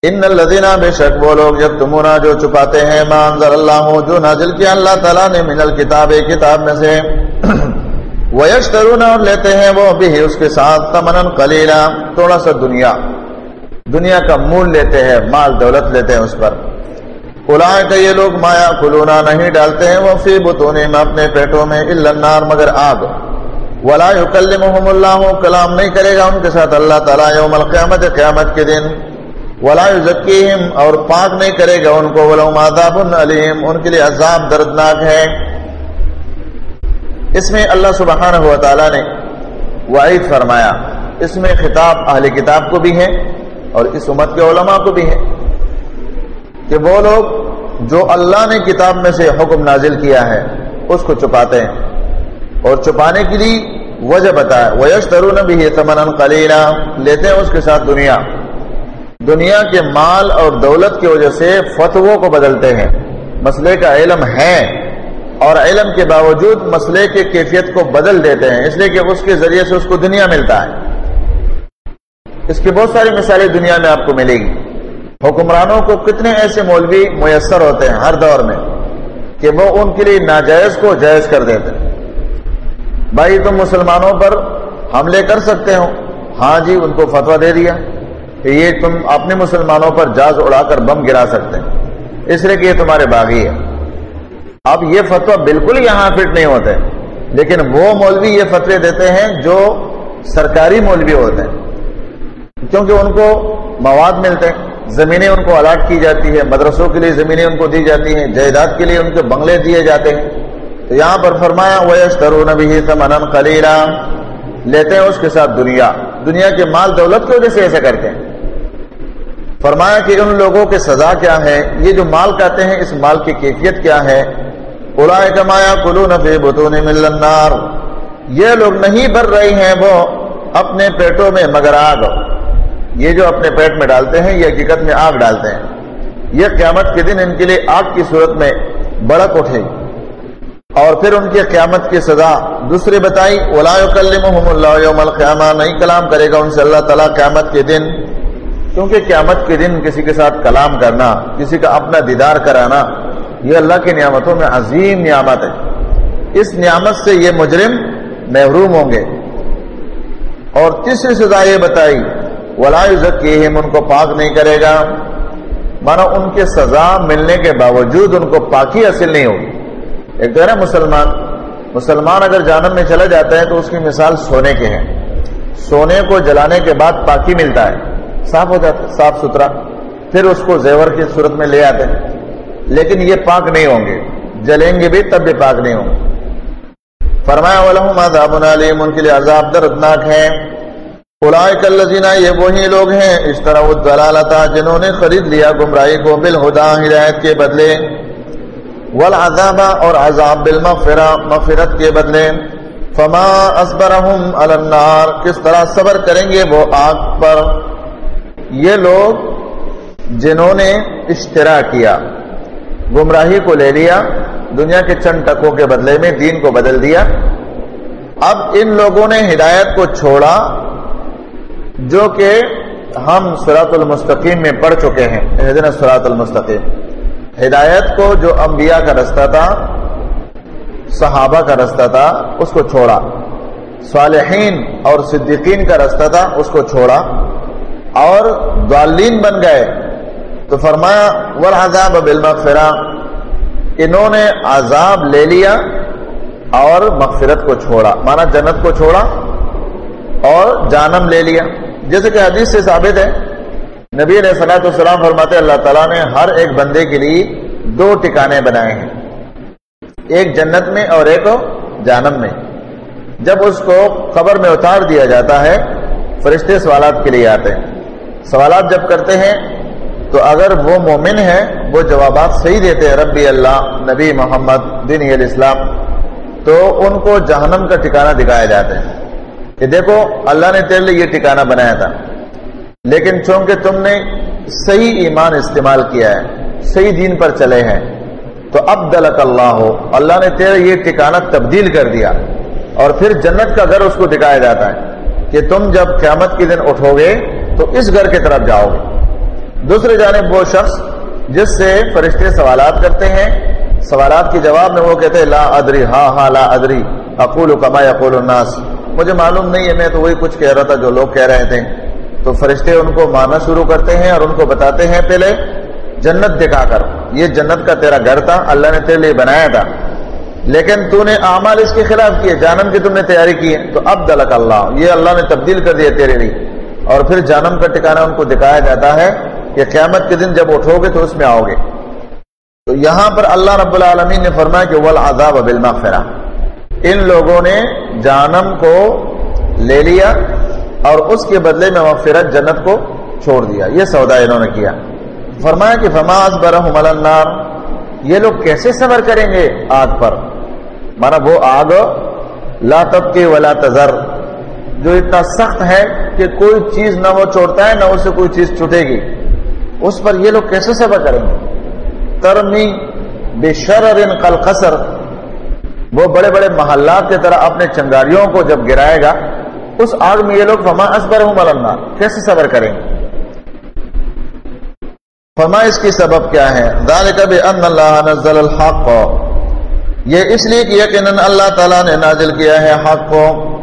ان الدینہ بے شک وہ لوگ جب تمہنا جو چھپاتے ہیں مانزر اللہ، جو نازل کیا، اللہ تعالیٰ نے من الکتاب کتاب میں سے *clears throat* ویشترون اور لیتے ہیں وہ بھی اس کے ساتھ تمن کلیلہ تھوڑا سا دنیا۔ دنیا کا مول لیتے ہیں، مال دولت لیتے ہیں اس پر۔ اولائے کا یہ لوگ مایا کلونا نہیں ڈالتے ہیں، وہ فی بتونے میں اپنے پیٹوں میں النار مگر آگ۔ ولا یکلمہم اللہ، کلام نہیں کرے گا ان کے ساتھ اللہ تعالیٰ یوم القیامت، قیامت کے دن۔ ولا یزکیہم اور پاک نہیں کرے گا ان کو، ولہم عذاب علیم۔ ان کے لیے عذاب دردناک ہے۔ اس میں اللہ سبحانہ و تعالیٰ نے وعید فرمایا۔ اس میں خطاب اہل کتاب کو بھی ہے۔ اور اس امت کے علماء کو بھی ہے کہ وہ لوگ جو اللہ نے کتاب میں سے حکم نازل کیا ہے، اس کو چھپاتے ہیں۔ اور چھپانے کے لیے وجہ بتایا۔ ویش ترون بھی تمن کلیلہ لیتے ہیں اس کے ساتھ دنیا۔ دنیا کے مال اور دولت کی وجہ سے فتووں کو بدلتے ہیں۔ مسئلے کا علم ہے اور علم کے باوجود مسئلے کی کیفیت کو بدل دیتے ہیں۔ اس لیے کہ اس کے ذریعے سے اس کو دنیا ملتا ہے۔ اس کی بہت ساری مثالیں دنیا میں آپ کو ملے گی۔ حکمرانوں کو کتنے ایسے مولوی میسر ہوتے ہیں ہر دور میں کہ وہ ان کے لیے ناجائز کو جائز کر دیتے ہیں۔ بھائی، تم مسلمانوں پر حملے کر سکتے ہو۔ ہاں جی ان کو فتوا دے دیا کہ یہ تم اپنے مسلمانوں پر جاز اڑا کر بم گرا سکتے ہیں۔ اس لیے کہ یہ تمہارے باغی ہے اب یہ فتوا بالکل یہاں فٹ نہیں ہوتے، لیکن وہ مولوی یہ فتوے دیتے ہیں جو سرکاری مولوی ہوتے ہیں۔ کیونکہ ان کو مواد ملتے ہیں، زمینیں ان کو الاٹ کی جاتی ہے مدرسوں کے لیے زمینیں ان کو دی جاتی ہیں، جائیداد کے لیے ان کے بنگلے دیے جاتے ہیں۔ تو یہاں پر فرمایا ویش ترون بھی سمن کلیلا لیتے ہیں اس کے ساتھ دنیا۔ دنیا کے مال دولت کی وجہ سے ایسا کرتے ہیں۔ فرمایا کہ ان لوگوں کے سزا کیا ہے؟ یہ جو مال کہتے ہیں، اس مال کی کیفیت کیا ہے؟ کمایا کلو نفے بتون ملنار یہ لوگ نہیں بھر رہی ہیں، وہ اپنے پیٹوں میں مگر آگ۔ یہ جو اپنے پیٹ میں ڈالتے ہیں، یہ حقیقت میں آگ ڈالتے ہیں۔ یہ قیامت کے دن ان کے لیے آگ کی صورت میں بڑک اٹھے اور پھر ان کی قیامت کی سزا دوسری بتائی اللہ یوم القیامہ نہیں کلام کرے گا ان سے اللہ تعالیٰ قیامت کے دن۔ کیونکہ قیامت کے دن کسی کے ساتھ کلام کرنا، کسی کا اپنا دیدار کرانا، یہ اللہ کی نعمتوں میں عظیم نعمت ہے۔ اس نعمت سے یہ مجرم محروم ہوں گے۔ اور تیسری سزا یہ بتائی ولا ان کو پاک نہیں کرے گا۔ مانا ان کے سزا ملنے کے باوجود ان کو پاکی حاصل نہیں ہوگی۔ ایک تو ہے نا مسلمان مسلمان اگر جانب میں چلا جاتا ہے تو اس کی مثال سونے کے ہیں سونے کو جلانے کے بعد پاکی ملتا ہے۔ صاف ہو جاتا، صاف ستھرا۔ پھر اس کو زیور کی صورت میں لے آتے ہیں۔ لیکن یہ پاک نہیں ہوں گے۔ جلیں گے بھی تب بھی پاک نہیں ہوں گے۔ فرمایا عذاب علیم ان کے لیے عذاب دردناک ہے۔ الذین یہ وہی لوگ ہیں، اس طرح وہ جنہوں نے خرید لیا گمراہی کو بالہدا ہدایت کے بدلے، والعذاب اور عذاب بالمغفرہ، مغفرت کے بدلے۔ فما اصبرہم علی النار، کس طرح صبر کریں گے وہ آگ پر۔ یہ لوگ جنہوں نے اشترا کیا، گمراہی کو لے لیا، دنیا کے چند ٹکوں کے بدلے میں، دین کو بدل دیا۔ اب ان لوگوں نے ہدایت کو چھوڑا۔ جو کہ ہم سرات المستقیم میں پڑھ چکے ہیں۔ سرات المستقیم۔ ہدایت کو جو انبیاء کا رستہ تھا، صحابہ کا رستہ تھا، اس کو چھوڑا۔ صالحین اور صدیقین کا رستہ تھا، اس کو چھوڑا۔ اور دالین بن گئے۔ تو فرمایا ورحضاب بالمغفرہ انہوں نے عذاب لے لیا اور مغفرت کو چھوڑا۔ مانا جنت کو چھوڑا اور جانم لے لیا۔ جیسے کہ حدیث سے ثابت ہے، نبی علیہ صلاحت السلام فرماتے اللہ تعالیٰ نے ہر ایک بندے کے لیے دو ٹکانے بنائے ہیں۔ ایک جنت میں اور ایک جانم میں۔ جب اس کو قبر میں اتار دیا جاتا ہے، فرشتے سوالات کے لیے آتے ہیں۔ سوالات جب کرتے ہیں، تو اگر وہ مومن ہے، وہ جوابات صحیح دیتے ہیں، ربی اللہ، نبی محمد، دین الاسلام تو ان کو جہنم کا ٹھکانا دکھایا جاتا ہے۔ کہ دیکھو، اللہ نے تیرے لیے یہ ٹھکانا بنایا تھا۔ لیکن چونکہ تم نے صحیح ایمان استعمال کیا ہے، صحیح دین پر چلے ہیں، تو اب دلک اللہ ہو اللہ نے تیرے یہ ٹھکانا تبدیل کر دیا۔ اور پھر جنت کا گھر اس کو دکھایا جاتا ہے کہ تم جب قیامت کے دن اٹھو گے تو اس گھر کی طرف جاؤ۔ گے دوسرے جانب وہ شخص جس سے فرشتے سوالات کرتے ہیں، سوالات کے جواب میں وہ کہتے ہیں، لا ادری ہاں ہاں لا ادری۔ اقول کما اقول الناس۔ مجھے معلوم نہیں ہے، میں تو وہی کچھ کہہ رہا تھا جو لوگ کہہ رہے تھے۔ تو فرشتے ان کو مانا شروع کرتے ہیں اور ان کو بتاتے ہیں، پہلے جنت دکھا کر، یہ جنت کا تیرا گھر تھا، اللہ نے تیرے لیے بنایا تھا۔ لیکن تو نے اعمال اس کے خلاف کیے جانم کی تم نے تیاری کی ہے۔ تو اب دلک اللہ، یہ اللہ نے تبدیل کر دیا تیرے لیے۔ اور پھر جانم کا ٹکانا ان کو دکھایا جاتا ہے کہ قیامت کے دن جب اٹھو گے تو اس میں آؤ گے۔ تو یہاں پر اللہ رب العالمین نے فرمایا کہ ولازاب بالمغفرہ ان لوگوں نے جانم کو لے لیا اور اس کے بدلے میں مغفرت جنت کو چھوڑ دیا۔ یہ سودا انہوں نے کیا۔ فرمایا کہ فماز برہم النار۔ یہ لوگ کیسے صبر کریں گے آگ پر؟ مانا وہ آگ، لا تب کے ولا تذر، جو اتنا سخت ہے کہ کوئی چیز نہ وہ چھوڑتا ہے، نہ اسے کوئی چیز چھوٹے گی۔ اس پر یہ لوگ کیسے صبر کریں گے؟ ترمی بے شر کل قصر وہ بڑے بڑے محلات کی طرح اپنے چنگاریوں کو جب گرائے گا، اس آگ میں یہ لوگ فما اسبر ہوں ملنا کیسے صبر کریں؟ گے فما اس کی سبب کیا ہے؟ ذالک بان اللہ نزل الحق۔ یہ اس لیے کہ یقیناً اللہ تعالیٰ نے نازل کیا ہے حق کو۔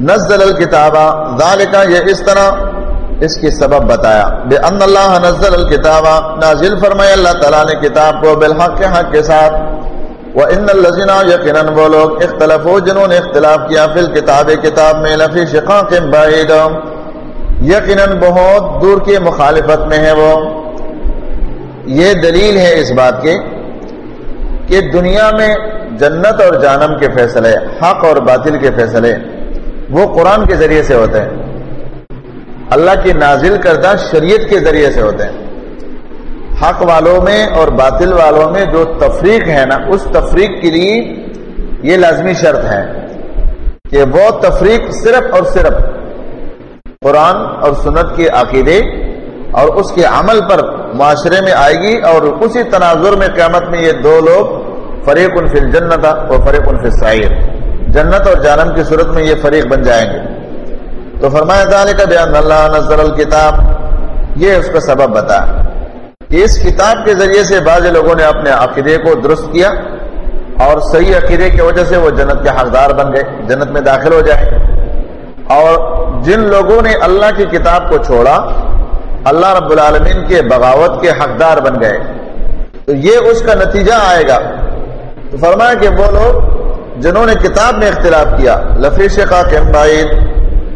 نزل الکتابہ ذالک یہ اس طرح اس کی سبب بتایا۔ بے ان اللہ نزل الکتاب نازل فرمائے اللہ تعالیٰ نے کتاب کو بالحق حق کے ساتھ۔ وہ ان الزین یقیناً وہ لوگ اختلاف جنہوں نے اختلاف کیا فی الکتاب کتاب میں لفی شقاق بعید یقیناً بہت دور کی مخالفت میں ہے وہ۔ یہ دلیل ہے اس بات کے کہ دنیا میں جنت اور جانم کے فیصلے، حق اور باطل کے فیصلے، وہ قرآن کے ذریعے سے ہوتے ہیں۔ اللہ کی نازل کردہ شریعت کے ذریعے سے ہوتے ہیں۔ حق والوں میں اور باطل والوں میں جو تفریق ہے نا، اس تفریق کے لیے یہ لازمی شرط ہے کہ وہ تفریق صرف اور صرف قرآن اور سنت کے عقیدے اور اس کے عمل پر معاشرے میں آئے گی اور اسی تناظر میں قیامت میں یہ دو لوگ فریق الفی الجنت اور فریق الفی سعیر جنت اور جانم کی صورت میں یہ فریق بن جائیں گے۔ تو فرمایا دانے کا بیان اللہ نظر الکتاب، یہ اس کا سبب بتا۔ اس کتاب کے ذریعے سے بعض لوگوں نے اپنے عقیدے کو درست کیا اور صحیح عقیدے کی وجہ سے وہ جنت کے حقدار بن گئے، جنت میں داخل ہو جائے۔ اور جن لوگوں نے اللہ کی کتاب کو چھوڑا، اللہ رب العالمین کے بغاوت کے حقدار بن گئے۔ تو یہ اس کا نتیجہ آئے گا۔ تو فرمایا کہ وہ لوگ جنہوں نے کتاب میں اختلاف کیا لفیش کا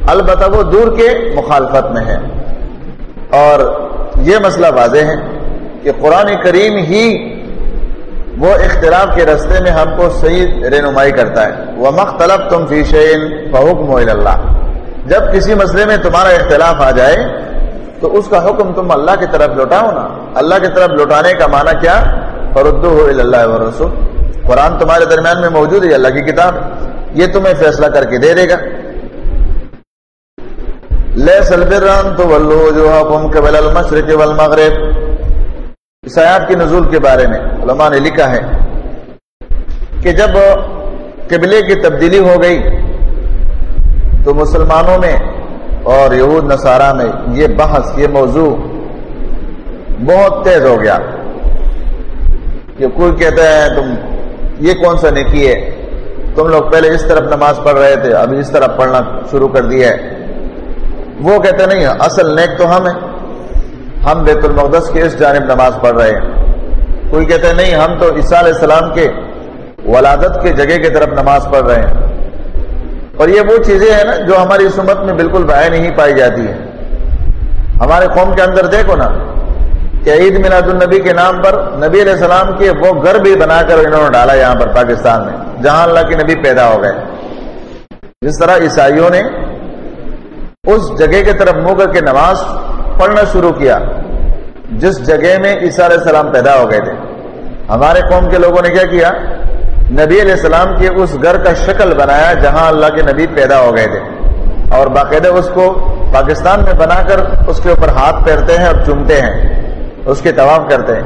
البتہ وہ دور کے مخالفت میں ہے اور یہ مسئلہ واضح ہے۔ کہ قرآن کریم ہی وہ اختلاف کے رستے میں ہم کو صحیح رہنمائی کرتا ہے۔ وہ مختلف تم فیشین بحکم اللہ جب کسی مسئلے میں تمہارا اختلاف آ جائے، تو اس کا حکم تم اللہ کی طرف لوٹاؤ نا۔ اللہ کی طرف لوٹانے کا معنی کیا؟ فرد ہو اللہ رسول قرآن تمہارے درمیان میں موجود ہے اللہ کی کتاب یہ تمہیں فیصلہ کر کے دے دے گا۔ لے سلبران تو ولو جو حکم قبل المشرق والمغرب۔ اس آیات کی نزول کے بارے میں علماء نے لکھا ہے کہ جب قبلے کی تبدیلی ہو گئی تو مسلمانوں میں اور یہود نصارہ میں یہ بحث، یہ موضوع بہت تیز ہو گیا کہ کوئی کہتا ہے تم یہ کون سا نیکی ہے؟ تم لوگ پہلے اس طرف نماز پڑھ رہے تھے ابھی اس طرف پڑھنا شروع کر دیا ہے۔ وہ کہتے نہیں، اصل نیک تو ہم ہیں۔ ہم بیت المقدس کے اس جانب نماز پڑھ رہے ہیں۔ کوئی کہتے ہیں نہیں، ہم تو عیسیٰ علیہ السلام کے ولادت کے جگہ کی طرف نماز پڑھ رہے ہیں۔ اور یہ وہ چیزیں ہیں نا جو ہماری سمت میں بالکل بائیں نہیں پائی جاتی ہے ہمارے قوم کے اندر دیکھو نا کہ عید میلاد النبی کے نام پر نبی علیہ السلام کے وہ گھر بھی بنا کر انہوں نے ڈالا یہاں پر پاکستان میں، جہاں اللہ کے نبی پیدا ہو گئے۔ جس طرح عیسائیوں نے اس جگہ کی طرف منہ کر کے نماز پڑھنا شروع کیا، جس جگہ میں عیسیٰ علیہ السلام پیدا ہو گئے تھے۔ ہمارے قوم کے لوگوں نے کیا کیا؟ نبی علیہ السلام کے اس گھر کا شکل بنایا جہاں اللہ کے نبی پیدا ہو گئے تھے۔ اور باقاعدہ اس کو پاکستان میں بنا کر اس کے اوپر ہاتھ پھیرتے ہیں اور چومتے ہیں، اس کے طواف کرتے ہیں۔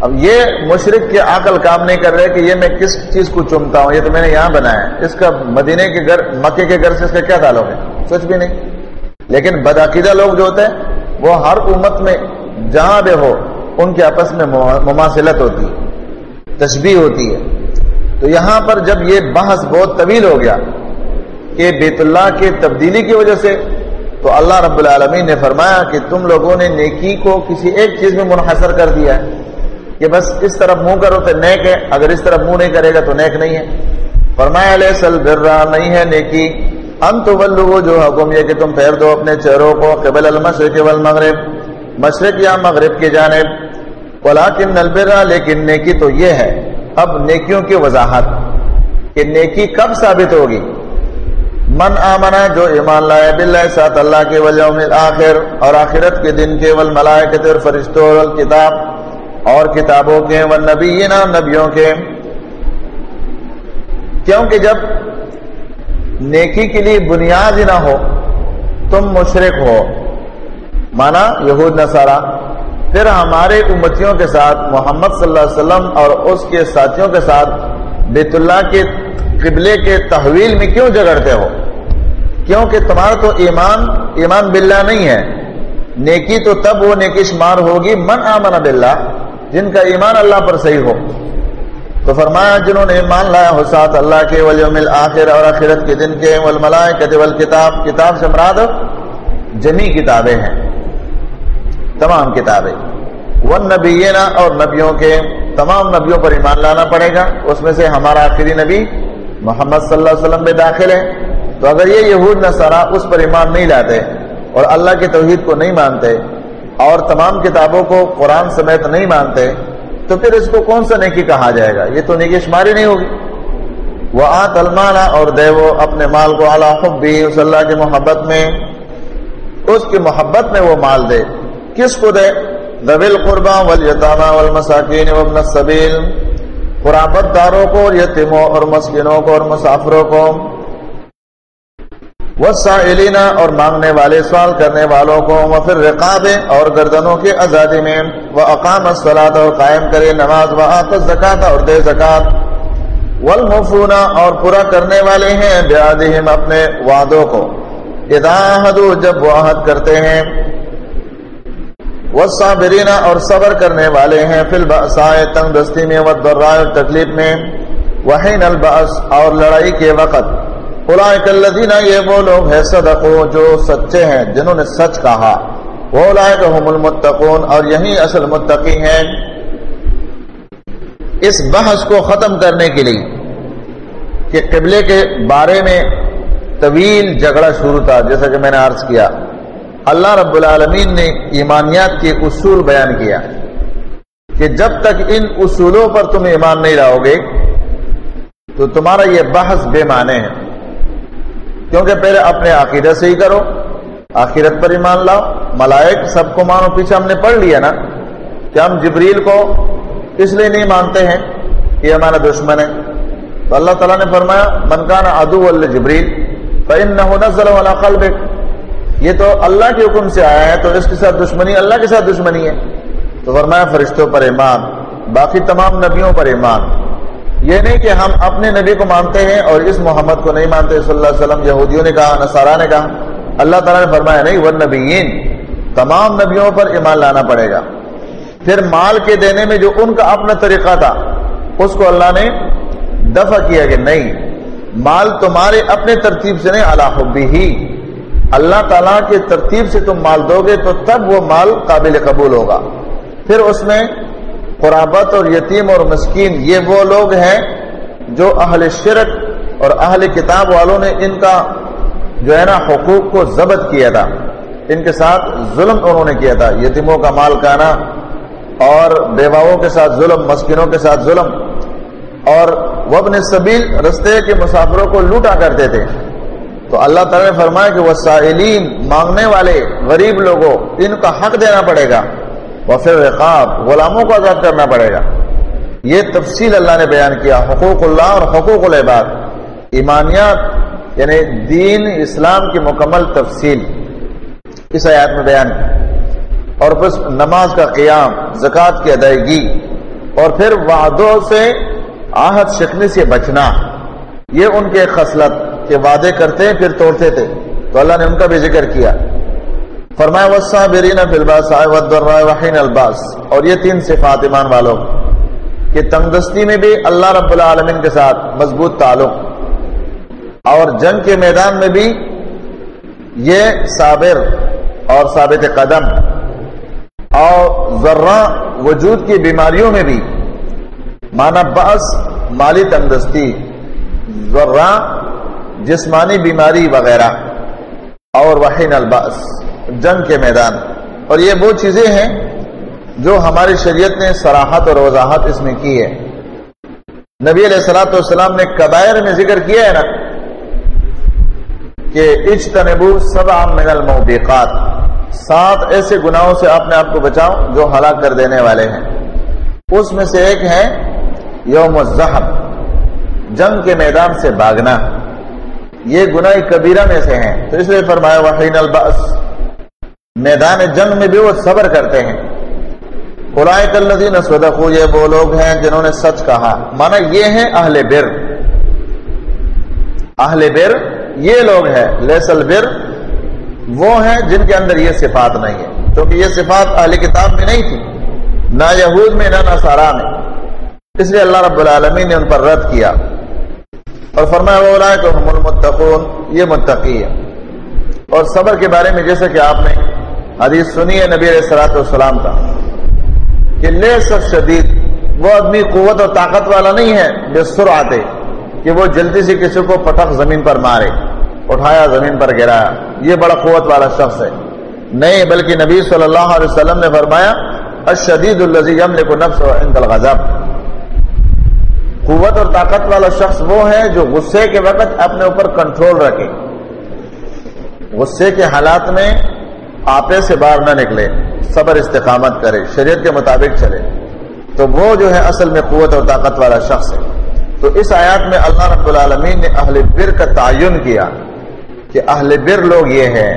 اب یہ مشرق کے عقل کام نہیں کر رہے کہ یہ میں کس چیز کو چومتا ہوں، یہ تو میں نے یہاں بنایا۔ ہے اس کا مدینے کے گھر، مکے کے گھر سے اس کا کیا تعلق ہے؟ سچ بھی نہیں۔ لیکن بدعقیدہ لوگ جو ہوتے ہیں، وہ ہر امت میں جہاں بھی ہو، ان کے آپس میں مماثلت ہوتی ہے تشبیح ہوتی ہے۔ تو یہاں پر جب یہ بحث بہت طویل ہو گیا کہ بیت اللہ کے تبدیلی کی وجہ سے، تو اللہ رب العالمین نے فرمایا کہ تم لوگوں نے نیکی کو کسی ایک چیز میں منحصر کر دیا ہے۔ کہ بس اس طرف منہ کرو تو نیک ہے، اگر اس طرف منہ نہیں کرے گا تو نیک نہیں ہے۔ فرمایا علیہ سل برا نہیں ہے نیکی۔ ہم تو بلو جو حکم یہ کہ تم پھیر دو اپنے چہروں کو قبل المشرق والمغرب، مشرق یا مغرب کی جانب۔ ولیکن نلبرا لیکن نیکی تو یہ ہے۔ اب نیکیوں کی وضاحت۔ کہ نیکی کب ثابت ہوگی؟ من آمنا جو ایمان لائے باللہ، ساتھ اللہ کے ولیوم آخر اور آخرت کے دن کے والملائکت اور فرشتوں والکتاب اور کتابوں کے والنبینا نبیوں کے۔ کیونکہ جب نیکی کے لیے بنیاد ہی نہ ہو، تم مشرق ہو۔ مانا یہود، نصارہ، پھر ہمارے امتیوں کے ساتھ، محمد صلی اللہ علیہ وسلم اور اس کے ساتھیوں کے ساتھ بیت اللہ کے قبلے کے تحویل میں کیوں جگڑتے ہو؟ کیونکہ تمہارا تو ایمان ایمان باللہ نہیں ہے۔ نیکی تو تب وہ نیکی شمار ہوگی، من آمن باللہ، جن کا ایمان اللہ پر صحیح ہو۔ تو فرمایا، جنہوں نے ایمان لایا ہو ساتھ اللہ کے ولیوم آخر اور آخرت کے دن کے والملائکت والکتاب، کتاب سے مراد جمی کتابیں ہیں، تمام کتابیں۔ ون نبینا اور نبیوں کے تمام نبیوں پر ایمان لانا پڑے گا۔ اس میں سے ہمارا آخری نبی محمد صلی اللہ علیہ وسلم میں داخل ہے۔ تو اگر یہ یہود، نصارہ اس پر ایمان نہیں لاتے اور اللہ کی توحید کو نہیں مانتے اور تمام کتابوں کو قرآن سمیت نہیں مانتے تو پھر اس کو کون سا نیکی کہا جائے گا؟ یہ تو نیکی شماری نہیں ہوگی۔ وہ آت المانا اور دے وہ اپنے مال کو اللہ خب بھی اس اللہ کی محبت میں، اس کی محبت میں وہ مال دے۔ کس کو دے؟ دبل قربا ولیطانہ والمساکین وابن السبیل۔ قرابت داروں کو اور یتیموں اور مسکینوں کو اور مسافروں کو۔ والسائلین اور مانگنے والے، سوال کرنے والوں کو وفر رقاب اور گردنوں کی آزادی میں وہ اقام الصلاۃ اور قائم کرے نماز و آت زکات اور دے زکات۔ والمفون اور پورا کرنے والے ہیں بیادہم اپنے وعدوں کو۔ اذا حدو جب وہ عہد کرتے ہیں۔ والصابرین اور صبر کرنے والے ہیں، فی البأساء تنگ دستی میں، والضراء اور تکلیف میں۔ وحین البأس اور لڑائی کے وقت۔ اولئک الذین یہ وہ لوگ ہیں صدقو جو سچے ہیں، جنہوں نے سچ کہا۔ وہ اولئک هم المتقون اور یہی اصل متقی ہیں۔ اس بحث کو ختم کرنے کے لیے کہ قبلے کے بارے میں طویل جھگڑا شروع تھا، جیسا کہ میں نے عرض کیا۔ اللہ رب العالمین نے ایمانیات کے اصول بیان کیا کہ جب تک ان اصولوں پر تم ایمان نہیں لاؤ گے تو تمہارا یہ بحث بے معنی ہے۔ کیونکہ پہلے اپنے عقیدت سے ہی کرو، آخرت پر ایمان لاؤ۔ ملائک سب کو مانو، پیچھے ہم نے پڑھ لیا نا کہ ہم جبریل کو اس لیے نہیں مانتے ہیں کہ ہمارا دشمن ہے۔ تو اللہ تعالیٰ نے فرمایا منکانا ادو اللہ الجبریل نزل والا قلب یہ تو اللہ کے حکم سے آیا ہے، تو اس کے ساتھ دشمنی اللہ کے ساتھ دشمنی ہے۔ تو فرمایا، فرشتوں پر ایمان، باقی تمام نبیوں پر ایمان۔ یہ نہیں کہ ہم اپنے نبی کو مانتے ہیں اور اس محمد کو نہیں مانتے، صلی اللہ علیہ وسلم، یہودیوں نے کہا، نصارہ نے کہا۔ اللہ تعالیٰ نے فرمایا، نہیں وہ نبیین تمام نبیوں پر ایمان لانا پڑے گا۔ پھر مال کے دینے میں جو ان کا اپنا طریقہ تھا، اس کو اللہ نے دفع کیا کہ نہیں، مال تمہارے اپنے ترتیب سے نہیں اللہ بھی ہی۔ اللہ تعالیٰ کے ترتیب سے تم مال دو گے تو تب وہ مال قابل قبول ہوگا۔ پھر اس میں قرابت اور یتیم اور مسکین یہ وہ لوگ ہیں جو اہل شرک اور اہل کتاب والوں نے ان کا جو ہے نا حقوق کو ضبط کیا تھا۔ ان کے ساتھ ظلم انہوں نے کیا تھا۔ یتیموں کا مال کانا اور بیواؤں کے ساتھ ظلم، مسکینوں کے ساتھ ظلم۔ اور وبن سبیل رستے کے مسافروں کو لوٹا کرتے تھے۔ تو اللہ تعالی نے فرمایا کہ وہ سائلین مانگنے والے غریب لوگوں، ان کا حق دینا پڑے گا۔ پھر رقاب غلاموں کو آزاد کرنا پڑے گا۔ یہ تفصیل اللہ نے بیان کیا، حقوق اللہ اور حقوق العباد۔ ایمانیات یعنی دین اسلام کی مکمل تفصیل۔ اس آیات میں بیان۔ کی اور پھر نماز کا قیام، زکوٰۃ کی ادائیگی۔ اور پھر وعدوں سے آہد شکنے سے بچنا۔ یہ ان کے خصلت کے وعدے کرتے پھر توڑتے تھے۔ تو اللہ نے ان کا بھی ذکر کیا۔ فرمایا، والصابرین فی الباساء والضراء وحین الباس. اور یہ تین صفات ایمان والوں کہ تنگدستی میں بھی اللہ رب العالمین کے ساتھ مضبوط تعلق۔ اور جنگ کے میدان میں بھی یہ صابر اور ثابت قدم۔ اور ذرہ وجود کی بیماریوں میں بھی مانا باس مالی تندرستی، ذرہ جسمانی بیماری وغیرہ، اور وحین الباس۔ جنگ کے میدان۔ اور یہ وہ چیزیں ہیں جو ہماری شریعت نے سراحت اور وضاحت اس میں کی ہے۔ نبی علیہ السلاۃ والسلام نے قبائر میں ذکر کیا ہے نا، کہ اجتنبو سبع من الموبقات۔ سات ایسے گناہوں سے اپنے آپ کو بچاؤ جو ہلاک کر دینے والے ہیں۔ اس میں سے ایک ہے یوم الزہب جنگ کے میدان سے بھاگنا۔ یہ گناہ کبیرہ میں سے ہیں۔ تو اس لیے فرمایا وحین الباس میدان جنگ میں بھی وہ صبر کرتے ہیں۔ صدقوا یہ وہ لوگ ہیں جنہوں نے سچ کہا۔ مانا یہ ہیں اہل بر۔ اہل بر یہ لوگ ہیں لیسل بر وہ ہیں جن کے اندر یہ صفات نہیں ہے کیونکہ یہ صفات اہل کتاب میں نہیں تھی، نہ یہود میں، نہ نصارا میں۔ اس لیے اللہ رب العالمین نے ان پر رد کیا۔ اور فرمایا وہ المتقون، یہ متقی ہے اور صبر کے بارے میں جیسے کہ آپ نے حدیث سنی ہے نبی علیہ السلاۃ والسلام کا کہ لے سب شدید وہ آدمی قوت اور طاقت والا نہیں ہے، بے سر آتے کہ وہ جلدی سے کسی کو پٹخ زمین پر مارے، اٹھایا، زمین پر گرایا۔ یہ بڑا قوت والا شخص ہے۔ نہیں، بلکہ نبی صلی اللہ علیہ وسلم نے فرمایا اشدید الزی کو نفس و انکل قوت اور طاقت والا شخص وہ ہے جو غصے کے وقت اپنے اوپر کنٹرول رکھے۔ غصے کے حالات میں آپے سے باہر نہ نکلے، صبر استقامت کرے، شریعت کے مطابق چلے۔ تو وہ جو ہے اصل میں قوت اور طاقت والا شخص ہے۔ تو اس آیات میں اللہ رب العالمین نے اہل بر کا تعین کیا کہ اہل بر لوگ یہ ہیں،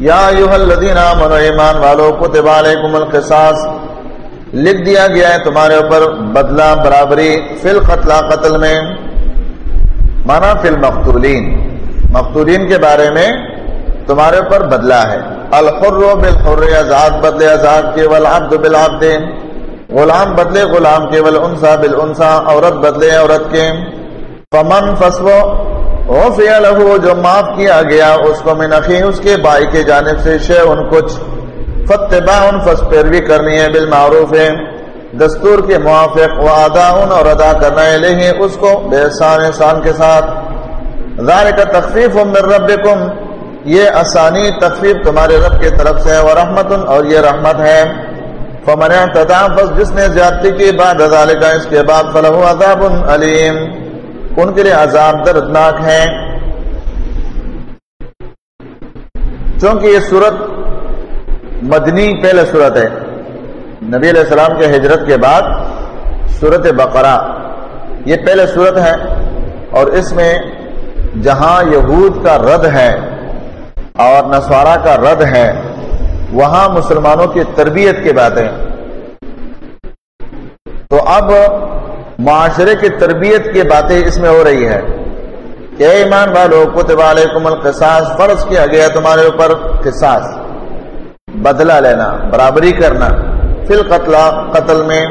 یا الذین آمنوا، ایمان والو، کتب علیکم القصاص، لکھ دیا گیا ہے تمہارے اوپر بدلہ، برابری، فی القتل، قتل میں، مانا فی المقتولین۔ مقتولین کے بارے میں تمہارے اوپر بدلہ ہے۔ الحر بالحر، آزاد بدلے آزاد کے والعبد بالعبد غلام بدلے، غلام کے والانسا بالانسا۔ عورت بدلے، عورت کے۔ فمن فسو غفیا لہو جو معاف کیا گیا، اس کو من اخی، اس کے بھائی کے جانب سے شے ان کچھ۔ فتبا ان فس پیروی کرنی ہے، بالمعروف۔ ہے دستور کے موافق و ادا ان اور ادا کرنا ہے لہیں اس کو بے احسان احسان کے ساتھ۔ ذالک تخفیف من ربکم۔ یہ آسانی تخفیف تمہارے رب کی طرف سے ہے وہ رحمت اور یہ رحمت ہے۔ فمن اعتدى بس جس نے زیادتی کی، بعد ذالک اس کے بعد فلہ عذاب علیم ان کے لیے عذاب دردناک ہے۔ چونکہ یہ صورت مدنی پہلے صورت ہے۔ نبی علیہ السلام کے ہجرت کے بعد صورت بقرہ، یہ پہلے صورت ہے۔ اور اس میں جہاں یہود کا رد ہے اور نسوارا کا رد ہے، وہاں مسلمانوں کی تربیت کی باتیں۔ تو اب معاشرے کی تربیت کی باتیں اس میں ہو رہی ہے۔ کہ ایمان والو، کتب علیکم القصاص، فرض کیا گیا تمہارے اوپر قصاص۔ بدلہ لینا، برابری کرنا۔ فل قتل قتل میں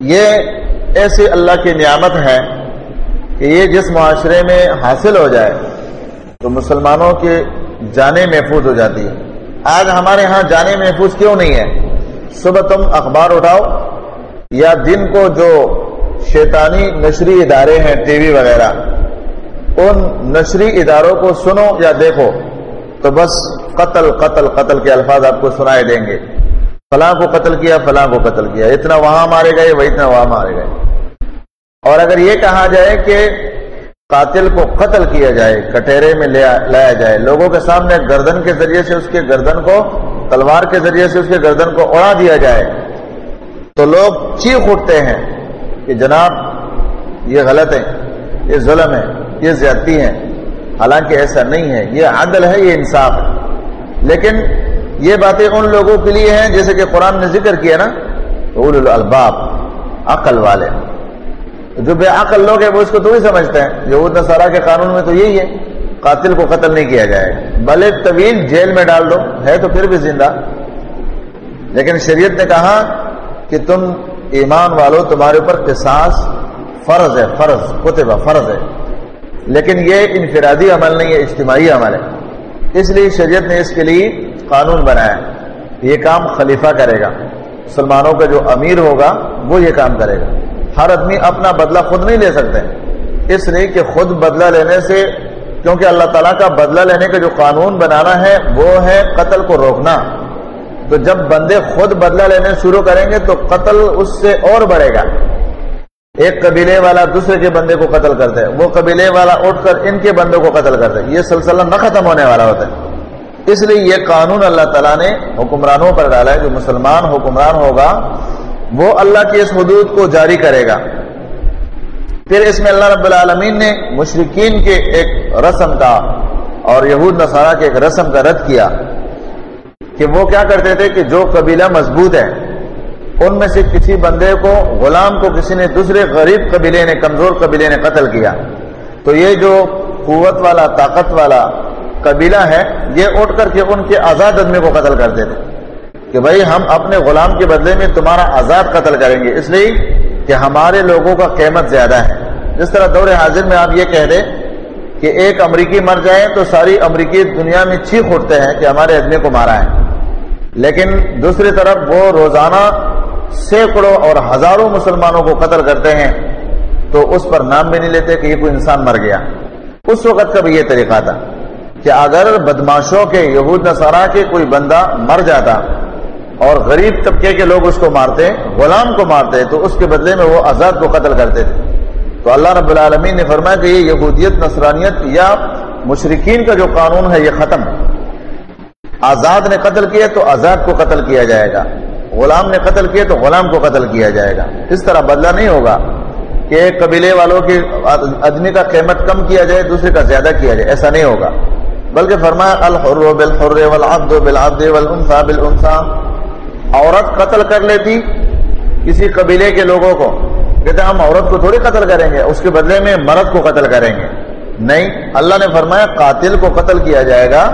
یہ ایسی اللہ کی نعمت ہے کہ یہ جس معاشرے میں حاصل ہو جائے۔ تو مسلمانوں کی جانیں محفوظ ہو جاتی ہے۔ آج ہمارے ہاں جانیں محفوظ کیوں نہیں ہے؟ صبح تم اخبار اٹھاؤ یا دن کو جو شیطانی نشری ادارے ہیں، ٹی وی وغیرہ، ان نشری اداروں کو سنو یا دیکھو، تو بس قتل قتل قتل کے الفاظ آپ کو سنائے دیں گے۔ فلاں کو قتل کیا، فلاں کو قتل کیا۔ اتنا وہاں مارے گئے، وہ اتنا وہاں مارے گئے۔ اور اگر یہ کہا جائے کہ قاتل کو قتل کیا جائے، کٹہرے میں لایا جائے۔ لوگوں کے سامنے گردن کے ذریعے سے اس کے گردن کو، تلوار کے ذریعے سے اس کے گردن کو اڑا دیا جائے۔ تو لوگ چیخ اٹھتے ہیں کہ جناب، یہ غلط ہے، یہ ظلم ہے، یہ زیادتی ہے۔ حالانکہ ایسا نہیں ہے، یہ عدل ہے، یہ انصاف ہے۔ لیکن یہ باتیں ان لوگوں کے لیے ہیں، جیسے کہ قرآن نے ذکر کیا نا اول الباب عقل والے۔ جو بے عقل لوگ ہیں وہ اس کو تو ہی سمجھتے ہیں۔ یہود نصارہ کے قانون میں تو یہی ہے۔ قاتل کو قتل نہیں کیا جائے گا بھلے طویل جیل میں ڈال دو، ہے تو پھر بھی زندہ۔ لیکن شریعت نے کہا کہ تم ایمان والو، تمہارے اوپر قصاص فرض ہے، فرض، کتبہ، فرض ہے۔ لیکن یہ انفرادی عمل نہیں ہے، اجتماعی عمل ہے۔ اس لیے شریعت نے اس کے لیے قانون بنایا۔ یہ کام خلیفہ کرے گا۔ مسلمانوں کا جو امیر ہوگا، وہ یہ کام کرے گا۔ ہر آدمی اپنا بدلہ خود نہیں لے سکتے۔ اس لیے کہ خود بدلہ لینے سے، کیونکہ اللہ تعالیٰ کا بدلہ لینے کا جو قانون بنانا ہے، وہ ہے قتل کو روکنا۔ تو جب بندے خود بدلہ لینے شروع کریں گے، تو قتل اس سے اور بڑھے گا۔ ایک قبیلے والا دوسرے کے بندے کو قتل کرتے ہے، وہ قبیلے والا اٹھ کر ان کے بندوں کو قتل کرتے یہ سلسلہ نہ ختم ہونے والا ہوتا ہے۔ اس لیے یہ قانون اللہ تعالیٰ نے حکمرانوں پر ڈالا ہے۔ جو مسلمان حکمران ہوگا وہ اللہ کی اس حدود کو جاری کرے گا۔ پھر اس میں اللہ رب العالمین نے مشرقین کے ایک رسم کا اور یہود نصارہ کے ایک رسم کا رد کیا کہ وہ کیا کرتے تھے کہ جو قبیلہ مضبوط ہے ان میں سے کسی بندے کو، غلام کو کسی نے دوسرے غریب قبیلے نے، کمزور قبیلے نے قتل کیا۔ تو یہ جو قوت والا، طاقت والا قبیلہ ہے، یہ اٹھ کر کے ان کے آزاد آدمی کو قتل کرتے تھے۔ کہ بھائی ہم اپنے غلام کے بدلے میں تمہارا آزاد قتل کریں گے۔ اس لیے کہ ہمارے لوگوں کا قیمت زیادہ ہے۔ جس طرح دور حاضر میں آپ یہ کہہ دیں کہ ایک امریکی مر جائے تو ساری امریکی دنیا میں چیخ اٹھتے ہیں کہ ہمارے آدمی کو مارا ہے۔ لیکن دوسری طرف وہ روزانہ سینکڑوں اور ہزاروں مسلمانوں کو قتل کرتے ہیں تو اس پر نام بھی نہیں لیتے کہ یہ کوئی انسان مر گیا۔ اس وقت کا بھی یہ طریقہ تھا کہ اگر بدماشوں کے یہود نصارہ کے کوئی بندہ مر جاتا اور غریب طبقے کے لوگ اس کو مارتے غلام کو مارتے تو اس کے بدلے میں وہ آزاد کو قتل کرتے تھے۔ تو اللہ رب العالمین نے فرمایا کہ یہ یہودیت، نصرانیت یا مشرقین کا جو قانون ہے، یہ ختم۔ آزاد نے قتل کیا تو آزاد کو قتل کیا جائے گا۔ غلام نے قتل کیا تو غلام کو قتل کیا جائے گا۔ اس طرح بدلہ نہیں ہوگا کہ ایک قبیلے والوں کی آدمی کا قیمت کم کیا جائے، دوسرے کا زیادہ کیا جائے، ایسا نہیں ہوگا۔ بلکہ فرمایا، الحر بالحر والعبد بالعبد والانثى بالانثى۔ عورت قتل کر لیتی کسی قبیلے کے لوگوں کو، کہتے ہم عورت کو تھوڑی قتل کریں گے، اس کے بدلے میں مرد کو قتل کریں گے۔ نہیں، اللہ نے فرمایا قاتل کو قتل کیا جائے گا،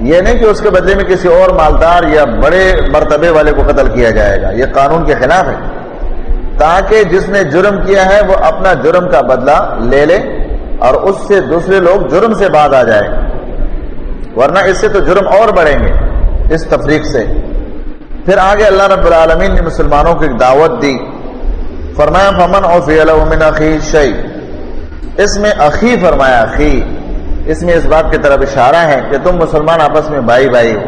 یہ نہیں کہ اس کے بدلے میں کسی اور مالدار یا بڑے مرتبے والے کو قتل کیا جائے گا، یہ قانون کے خلاف ہے۔ تاکہ جس نے جرم کیا ہے، وہ اپنا جرم کا بدلہ لے لے اور اس سے دوسرے لوگ جرم سے بعد آ جائیں۔ ورنہ اس سے تو جرم اور بڑھیں گے، اس تفریق سے۔ پھر آگے اللہ رب العالمین نے مسلمانوں کی دعوت دی، فرمایا، فمن من اخی شعی اس میں اخی فرمایا، اخی۔ اس میں اس بات کی طرف اشارہ ہے کہ تم مسلمان آپس میں بھائی بھائی ہو۔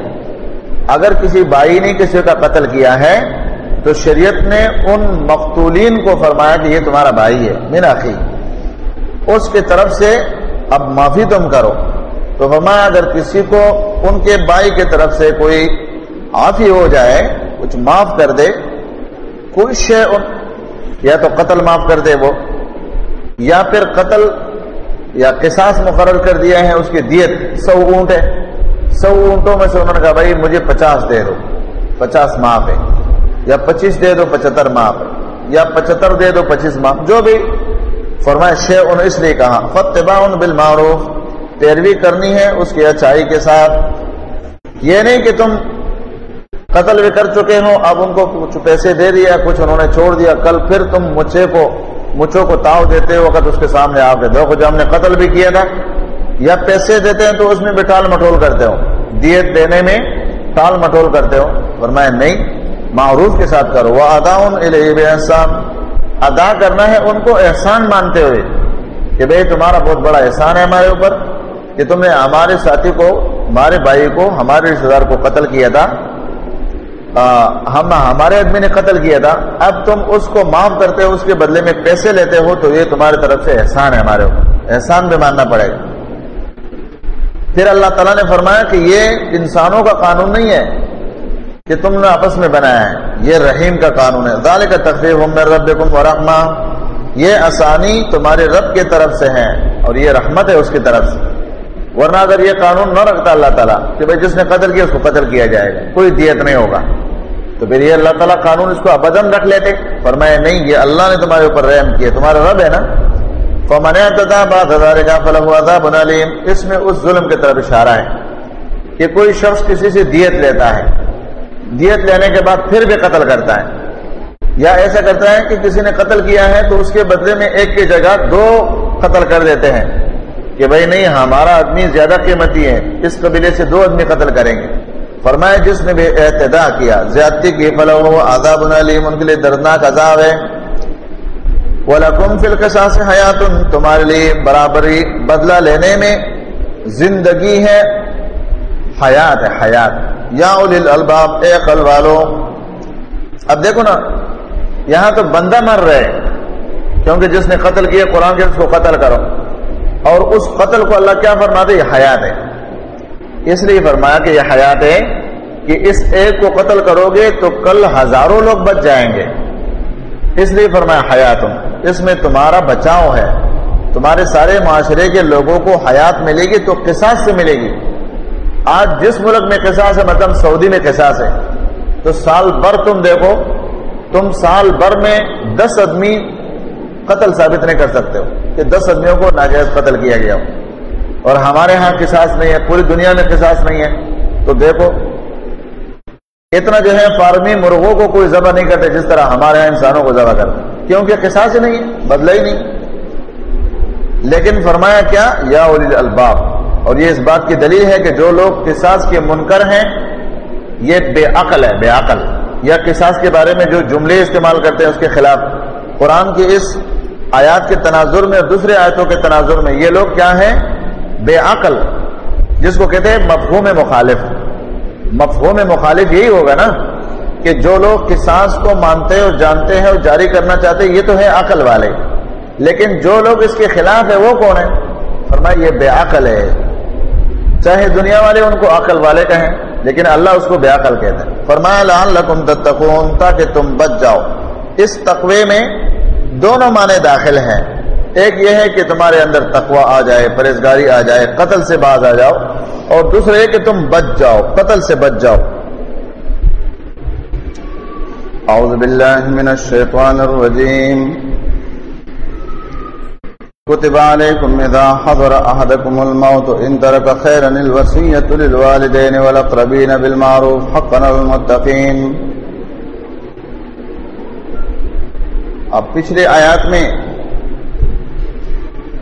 اگر کسی بھائی نے کسی کا قتل کیا ہے، تو شریعت نے ان مقتولین کو فرمایا کہ یہ تمہارا بھائی ہے میرا خی اس کی طرف سے اب معافی تم کرو۔ تو فرمایا، اگر کسی کو ان کے بھائی کی طرف سے کوئی آفی ہو جائے، کچھ معاف کر دے۔ کوئی شے یا تو قتل معاف کر دے وہ۔ یا پھر قتل یا قصاص مقرر کر دیا ہے، اس کی دیت سو اونٹ ہے۔ سو اونٹوں میں سے انہوں نے کہا، بھائی، مجھے پچاس دے دو۔ پچاس معاف ہے۔ یا پچیس دے دو، پچہتر معاف ہے۔ یا پچہتر دے دو، پچیس معاف۔ جو بھی۔ فرمائے شے ان اس لیے کہا فتبا بالمعروف۔ پیروی کرنی ہے اس کی اچھائی کے ساتھ۔ یہ نہیں کہ تم قتل بھی کر چکے ہو اب ان کو کچھ پیسے دے دیا، کچھ انہوں نے چھوڑ دیا۔ کل پھر تم مچھے کو مچھوں کو تاؤ دیتے وقت اس کے سامنے آ کے دیکھو جو ہم نے قتل بھی کیا تھا، یا پیسے دیتے ہیں تو اس میں بھی ٹال مٹول کرتے ہو۔ دیت دینے میں ٹال مٹول کرتے ہو۔ فرمایا، نہیں، معروف کے ساتھ کرو۔ وہ ادا احسان ادا کرنا ہے ان کو احسان مانتے ہوئے کہ بھئی تمہارا بہت بڑا احسان ہے ہمارے اوپر، کہ تم نے ہمارے ساتھی کو، ہمارے بھائی کو، ہمارے رشتے دار کو قتل کیا تھا۔ ہم ہمارے آدمی نے قتل کیا تھا۔ اب تم اس کو معاف کرتے ہو، اس کے بدلے میں پیسے لیتے ہو، تو یہ تمہاری طرف سے احسان ہے ہمارے اوپر۔ احسان بھی ماننا پڑے گا۔ پھر اللہ تعالیٰ نے فرمایا کہ یہ انسانوں کا قانون نہیں ہے کہ تم نے آپس میں بنایا ہے۔ یہ رحیم کا قانون ہے۔ ظال کا تقریب رب ورحمہ یہ آسانی تمہارے رب کی طرف سے ہے اور یہ رحمت ہے اس کی طرف سے۔ ورنہ اگر یہ قانون نہ رکھتا اللہ تعالیٰ کہ بھائی جس نے قتل کیا، اس کو قتل کیا جائے گا۔ کوئی دیت نہیں ہوگا۔ تو پھر یہ اللہ تعالیٰ قانون اس کو ابدن رکھ لیتے فرمایا نہیں، یہ اللہ نے تمہارے اوپر رحم کیا، تمہارا رب ہے نا؟ فمن بعد ذلك فله عذاب علیم اس میں اس ظلم کی طرف اشارہ ہے کہ کوئی شخص کسی سے دیت لیتا ہے۔ دیت لینے کے بعد پھر بھی قتل کرتا ہے۔ یا ایسا کرتا ہے کہ کسی نے قتل کیا ہے تو اس کے بدلے میں ایک کی جگہ دو قتل کر دیتے ہیں کہ بھائی نہیں، ہمارا آدمی زیادہ قیمتی ہے، اس قبیلے سے دو آدمی قتل کریں گے۔ فرمایا جس نے بھی اعتدا کیا، زیادتی کی فلو عذاب علیم ان کے لیے دردناک عذاب ہے۔ وَلَكُمْ فِي الْقِسَاسِ حَيَاتٌ، تمہارے لیے برابری، بدلہ لینے میں زندگی ہے، حیات ہے، حیات۔ یا اولی الالباب، اے قل والو، اب دیکھو نا، یہاں تو بندہ مر رہے کیونکہ جس نے قتل کیا، قرآن کے اس کو قتل کرو۔ اور اس قتل کو اللہ کیا فرماتے یہ حیات ہے۔ اس لیے فرمایا کہ یہ حیات ہے کہ اس ایک کو قتل کرو گے تو کل ہزاروں لوگ بچ جائیں گے۔ اس لیے فرمایا حیات، اس میں تمہارا بچاؤ ہے۔ تمہارے سارے معاشرے کے لوگوں کو حیات ملے گی تو قصاص سے ملے گی۔ آج جس ملک میں قصاص ہے مطلب سعودی میں قصاص ہے، تو سال بھر تم دیکھو، تم سال بھر میں دس آدمی قتل ثابت نہیں کر سکتے ہو کہ دس آدمیوں کو ناجائز قتل کیا گیا ہو۔ اور ہمارے ہاں قصاص نہیں ہے، پوری دنیا میں قصاص نہیں ہے۔ تو دیکھو، اتنا جو ہے، فارمی مرغوں کو کوئی ذبح نہیں کرتے جس طرح ہمارے یہاں انسانوں کو ذبح کرتے کیونکہ قصاص ہی نہیں ہے بدلا ہی نہیں۔ لیکن فرمایا کیا؟ یا الباب۔ اور یہ اس بات کی دلیل ہے کہ جو لوگ قصاص کے منکر ہیں، یہ بے عقل ہے، بے عقل۔ یا قصاص کے بارے میں جو جملے استعمال کرتے ہیں اس کے خلاف۔ قرآن کی اس آیات کے تناظر میں اور دوسرے آیتوں کے تناظر میں یہ لوگ کیا ہیں؟ بے عقل، جس کو کہتے ہیں مفہوم مخالف۔ مفہوم مخالف یہی ہوگا نا کہ جو لوگ کسانس کو مانتے اور جانتے ہیں اور جاری کرنا چاہتے ہیں، یہ تو ہے عقل والے۔ لیکن جو لوگ اس کے خلاف ہے وہ کون ہے فرمایا یہ بے عقل ہے۔ چاہے دنیا والے ان کو عقل والے کہیں، لیکن اللہ اس کو بے عقل کہتے ہیں فرمایا لعن لکم تتقون، تاکہ تم بچ جاؤ۔ اس تقوی میں دونوں معنی داخل ہیں۔ ایک یہ ہے کہ تمہارے اندر تقوی آ جائے، پرہیزگاری آ جائے، قتل سے باز آ جاؤ، اور دوسرے کہ تم بچ جاؤ، قتل سے بچ جاؤ۔ اعوذ باللہ من الشیطان الرجیم۔ كتب عليكم إذا حضر أحدكم الموت إن ترك خيرا الوسية للوالدين والأقربين بالمعروف حقا المتقين اب پچھلے آیات میں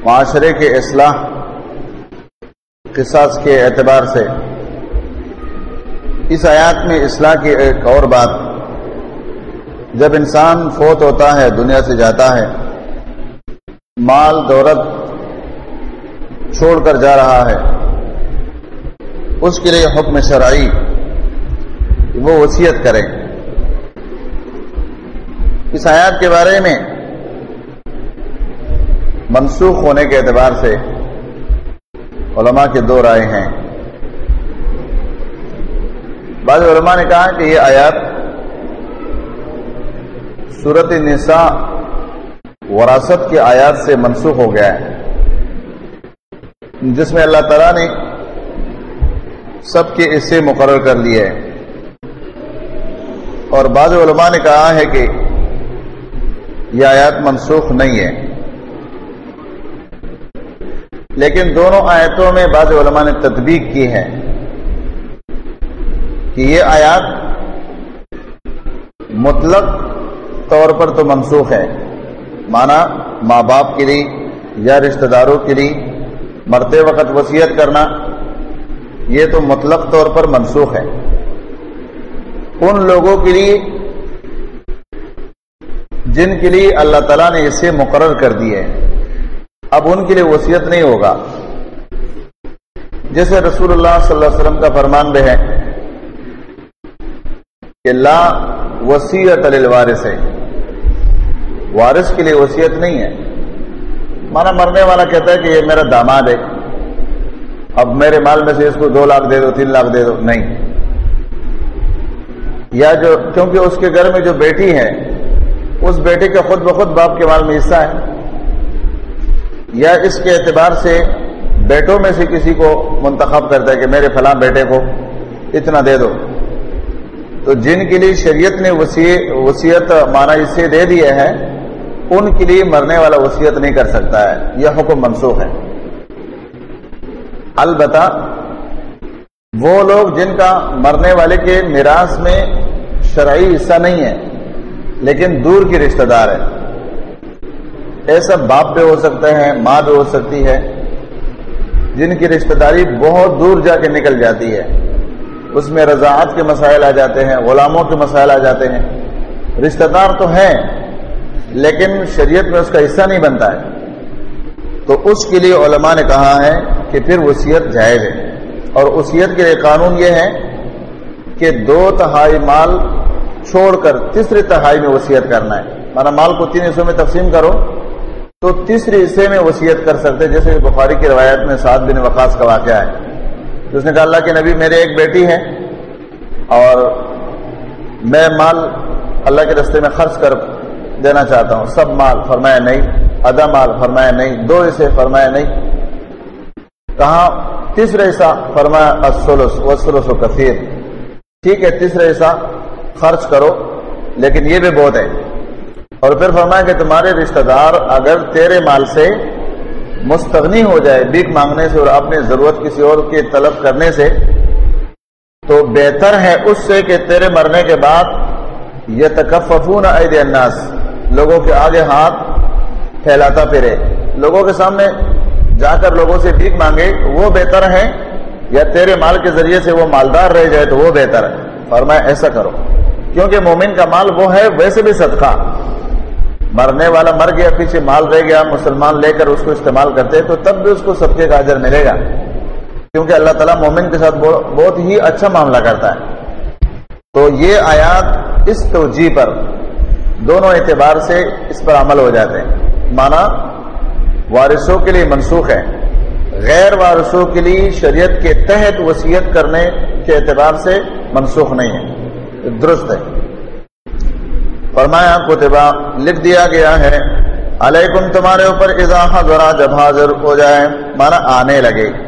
معاشرے کے اصلاح قصاص کے اعتبار سے۔ اس آیات میں اصلاح کی ایک اور بات، جب انسان فوت ہوتا ہے، دنیا سے جاتا ہے، مال، دولت چھوڑ کر جا رہا ہے، اس کے لیے حکم شرعی وہ وصیت کریں اس آیات کے بارے میں منسوخ ہونے کے اعتبار سے علماء کے دو رائے ہیں۔ بعض علماء نے کہا کہ یہ آیات صورت نساء وراثت کی آیات سے منسوخ ہو گیا ہے۔ جس میں اللہ تعالیٰ نے سب کے حصے مقرر کر لیے۔ اور بعض علماء نے کہا ہے کہ یہ آیات منسوخ نہیں ہے لیکن دونوں آیتوں میں بعض علماء نے تدبیق کی ہے کہ یہ آیات مطلق طور پر تو منسوخ ہے مانا ماں باپ کے لیے یا رشتہ داروں کے لیے، مرتے وقت وصیت کرنا، یہ تو مطلق طور پر منسوخ ہے۔ ان لوگوں کے لیے جن کے لیے اللہ تعالیٰ نے اسے مقرر کر دیے اب ان کے لیے وصیت نہیں ہوگا۔ جیسے رسول اللہ صلی اللہ علیہ وسلم کا فرمان بھی ہے کہ لا وسیعت الوارث ہے۔ وارث کے لیے وصیت نہیں ہے۔ مانا مرنے والا کہتا ہے کہ یہ میرا داماد ہے۔ اب میرے مال میں سے اس کو دو لاکھ دے دو، تین لاکھ دے دو۔ نہیں۔ یا جو، کیونکہ اس کے گھر میں جو بیٹی ہے، اس بیٹے کا خود بخود باپ کے مال میں حصہ ہے۔ یا اس کے اعتبار سے بیٹوں میں سے کسی کو منتخب کرتا ہے کہ میرے فلاں بیٹے کو اتنا دے دو۔ تو جن کے لیے شریعت نے وسیعت مانا اسے دے دیے ہے ان کے لیے مرنے والا وصیت نہیں کر سکتا ہے۔ یہ حکم منسوخ ہے۔ البتہ وہ لوگ جن کا مرنے والے کے میراث میں شرعی حصہ نہیں ہے، لیکن دور کی رشتہ دار ہے۔ ایسا باپ بھی ہو سکتے ہیں، ماں بھی ہو سکتی ہے۔ جن کی رشتہ داری بہت دور جا کے نکل جاتی ہے۔ اس میں رضاعت کے مسائل آ جاتے ہیں، غلاموں کے مسائل آ جاتے ہیں۔ رشتہ دار تو ہیں، لیکن شریعت میں اس کا حصہ نہیں بنتا ہے۔ تو اس کے لیے علماء نے کہا ہے کہ پھر وصیت جائز ہے۔ اور وصیت کے لیے قانون یہ ہے کہ دو تہائی مال چھوڑ کر تیسری تہائی میں وصیت کرنا ہے۔ مانا مال کو تین حصوں میں تقسیم کرو۔ تو تیسرے حصے میں وصیت کر سکتے جیسے بخاری کی روایت میں سعد بن وقاص کا واقعہ ہے۔ تو اس نے کہا، اللہ کے نبی میرے ایک بیٹی ہے اور میں مال اللہ کے رستے میں خرچ کر دینا چاہتا ہوں۔ سب مال فرمایا نہیں، ادا مال فرمایا نہیں، دو حصے فرمایا نہیں۔ کہاں؟ تیسرا حصہ فرمایا اسلس وسلس و کثیر۔ ٹھیک ہے تیسرا حصہ خرچ کرو، لیکن یہ بھی بہت ہے۔ اور پھر فرمایا کہ تمہارے رشتہ دار اگر تیرے مال سے مستغنی ہو جائے بیک مانگنے سے اور اپنی ضرورت کسی اور کی طلب کرنے سے، تو بہتر ہے اس سے کہ تیرے مرنے کے بعد یہ تکفون عید الناس، لوگوں کے آگے ہاتھ پھیلاتا پھرے۔ لوگوں کے سامنے جا کر لوگوں سے بھیک مانگے، وہ بہتر ہے، یا تیرے مال کے ذریعے سے وہ مالدار رہ جائے تو وہ بہتر ہے۔ فرمایا، ایسا کرو۔ کیونکہ مومن کا مال وہ ہے، ویسے بھی صدقہ۔ مرنے والا مر گیا، پیچھے مال رہ گیا، مسلمان لے کر اس کو استعمال کرتے، تو تب بھی اس کو صدقے کا اجر ملے گا۔ کیونکہ اللہ تعالیٰ مومن کے ساتھ بہت ہی اچھا معاملہ کرتا ہے۔ تو یہ آیات اس توجہ پر دونوں اعتبار سے اس پر عمل ہو جاتے ہیں۔ مانا وارثوں کے لیے منسوخ ہے۔ غیر وارثوں کے لیے شریعت کے تحت وصیت کرنے کے اعتبار سے منسوخ نہیں ہے۔ درست ہے۔ فرمایا، کتبہ لکھ دیا گیا ہے۔ علیکم، تمہارے اوپر اضافہ ذرا جب حاضر ہو جائے مانا آنے لگے۔